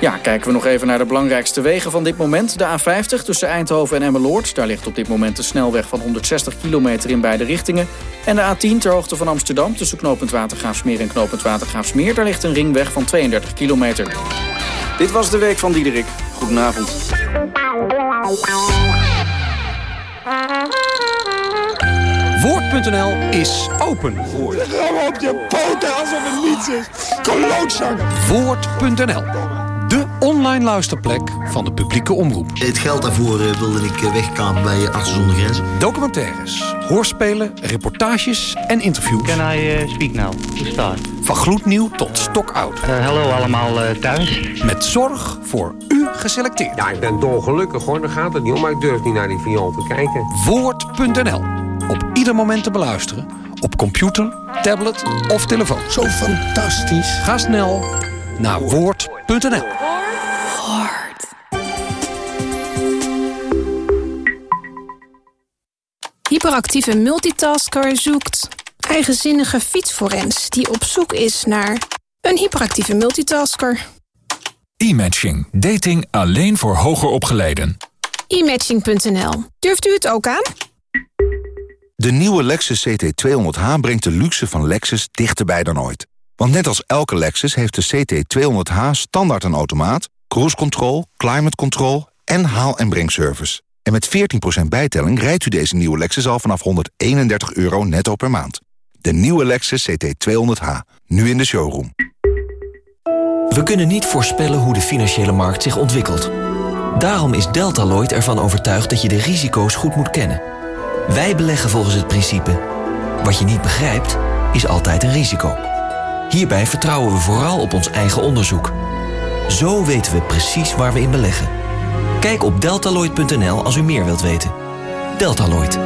[SPEAKER 34] Ja, kijken we nog even naar de belangrijkste wegen van dit moment. De A50 tussen Eindhoven en Emmeloord. Daar ligt op dit moment een snelweg van 160 kilometer in beide richtingen. En de A10 ter hoogte van Amsterdam tussen knooppunt Watergraafsmeer en knooppunt Watergraafsmeer. Daar ligt een ringweg van 32 kilometer. Dit was de week van Diederik. Goedenavond.
[SPEAKER 35] Woord.nl is open voor je.
[SPEAKER 36] op je poten alsof het niets is. Klootzakken.
[SPEAKER 35] Woord.nl, online luisterplek van de publieke omroep.
[SPEAKER 37] Het geld daarvoor eh, wilde ik eh, wegkapen bij Artsen zonder Grenzen.
[SPEAKER 35] Documentaires, hoorspelen, reportages en interviews.
[SPEAKER 38] Can I uh, speak now? To start.
[SPEAKER 35] Van gloednieuw tot stokoud.
[SPEAKER 38] hallo allemaal eh, thuis.
[SPEAKER 35] Met zorg voor u geselecteerd.
[SPEAKER 39] Ja, ik ben dolgelukkig hoor, daar gaat het niet om. Maar ik durf niet naar die viool te kijken.
[SPEAKER 35] Woord.nl, op ieder moment te beluisteren. Op computer, tablet of telefoon.
[SPEAKER 36] Zo fantastisch.
[SPEAKER 35] Ga snel naar Woord.nl.
[SPEAKER 40] Hyperactieve multitasker zoekt eigenzinnige fietsforens die op zoek is naar een hyperactieve multitasker.
[SPEAKER 41] E-matching. Dating alleen voor hoger opgeleiden.
[SPEAKER 40] E-matching.nl. Durft u het ook aan?
[SPEAKER 21] De nieuwe Lexus CT200H brengt de luxe van Lexus dichterbij dan ooit. Want net als elke Lexus heeft de CT200H standaard een automaat... cruise control, climate control en haal- en brengservice. En met 14% bijtelling rijdt u deze nieuwe Lexus al vanaf 131 euro netto per maand. De nieuwe Lexus CT200H, nu in de showroom.
[SPEAKER 42] We kunnen niet voorspellen hoe de financiële markt zich ontwikkelt. Daarom is Deltaloid ervan overtuigd dat je de risico's goed moet kennen. Wij beleggen volgens het principe... wat je niet begrijpt, is altijd een risico. Hierbij vertrouwen we vooral op ons eigen onderzoek. Zo weten we precies waar we in beleggen. Kijk op deltaloid.nl als u meer wilt weten. Deltaloid.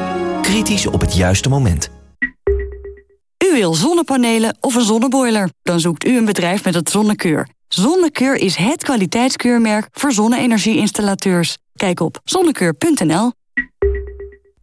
[SPEAKER 42] Kritisch op het juiste moment.
[SPEAKER 43] U wil zonnepanelen of een zonneboiler? Dan zoekt u een bedrijf met het Zonnekeur. Zonnekeur is het kwaliteitskeurmerk voor zonne-energie-installateurs. Kijk op zonnekeur.nl.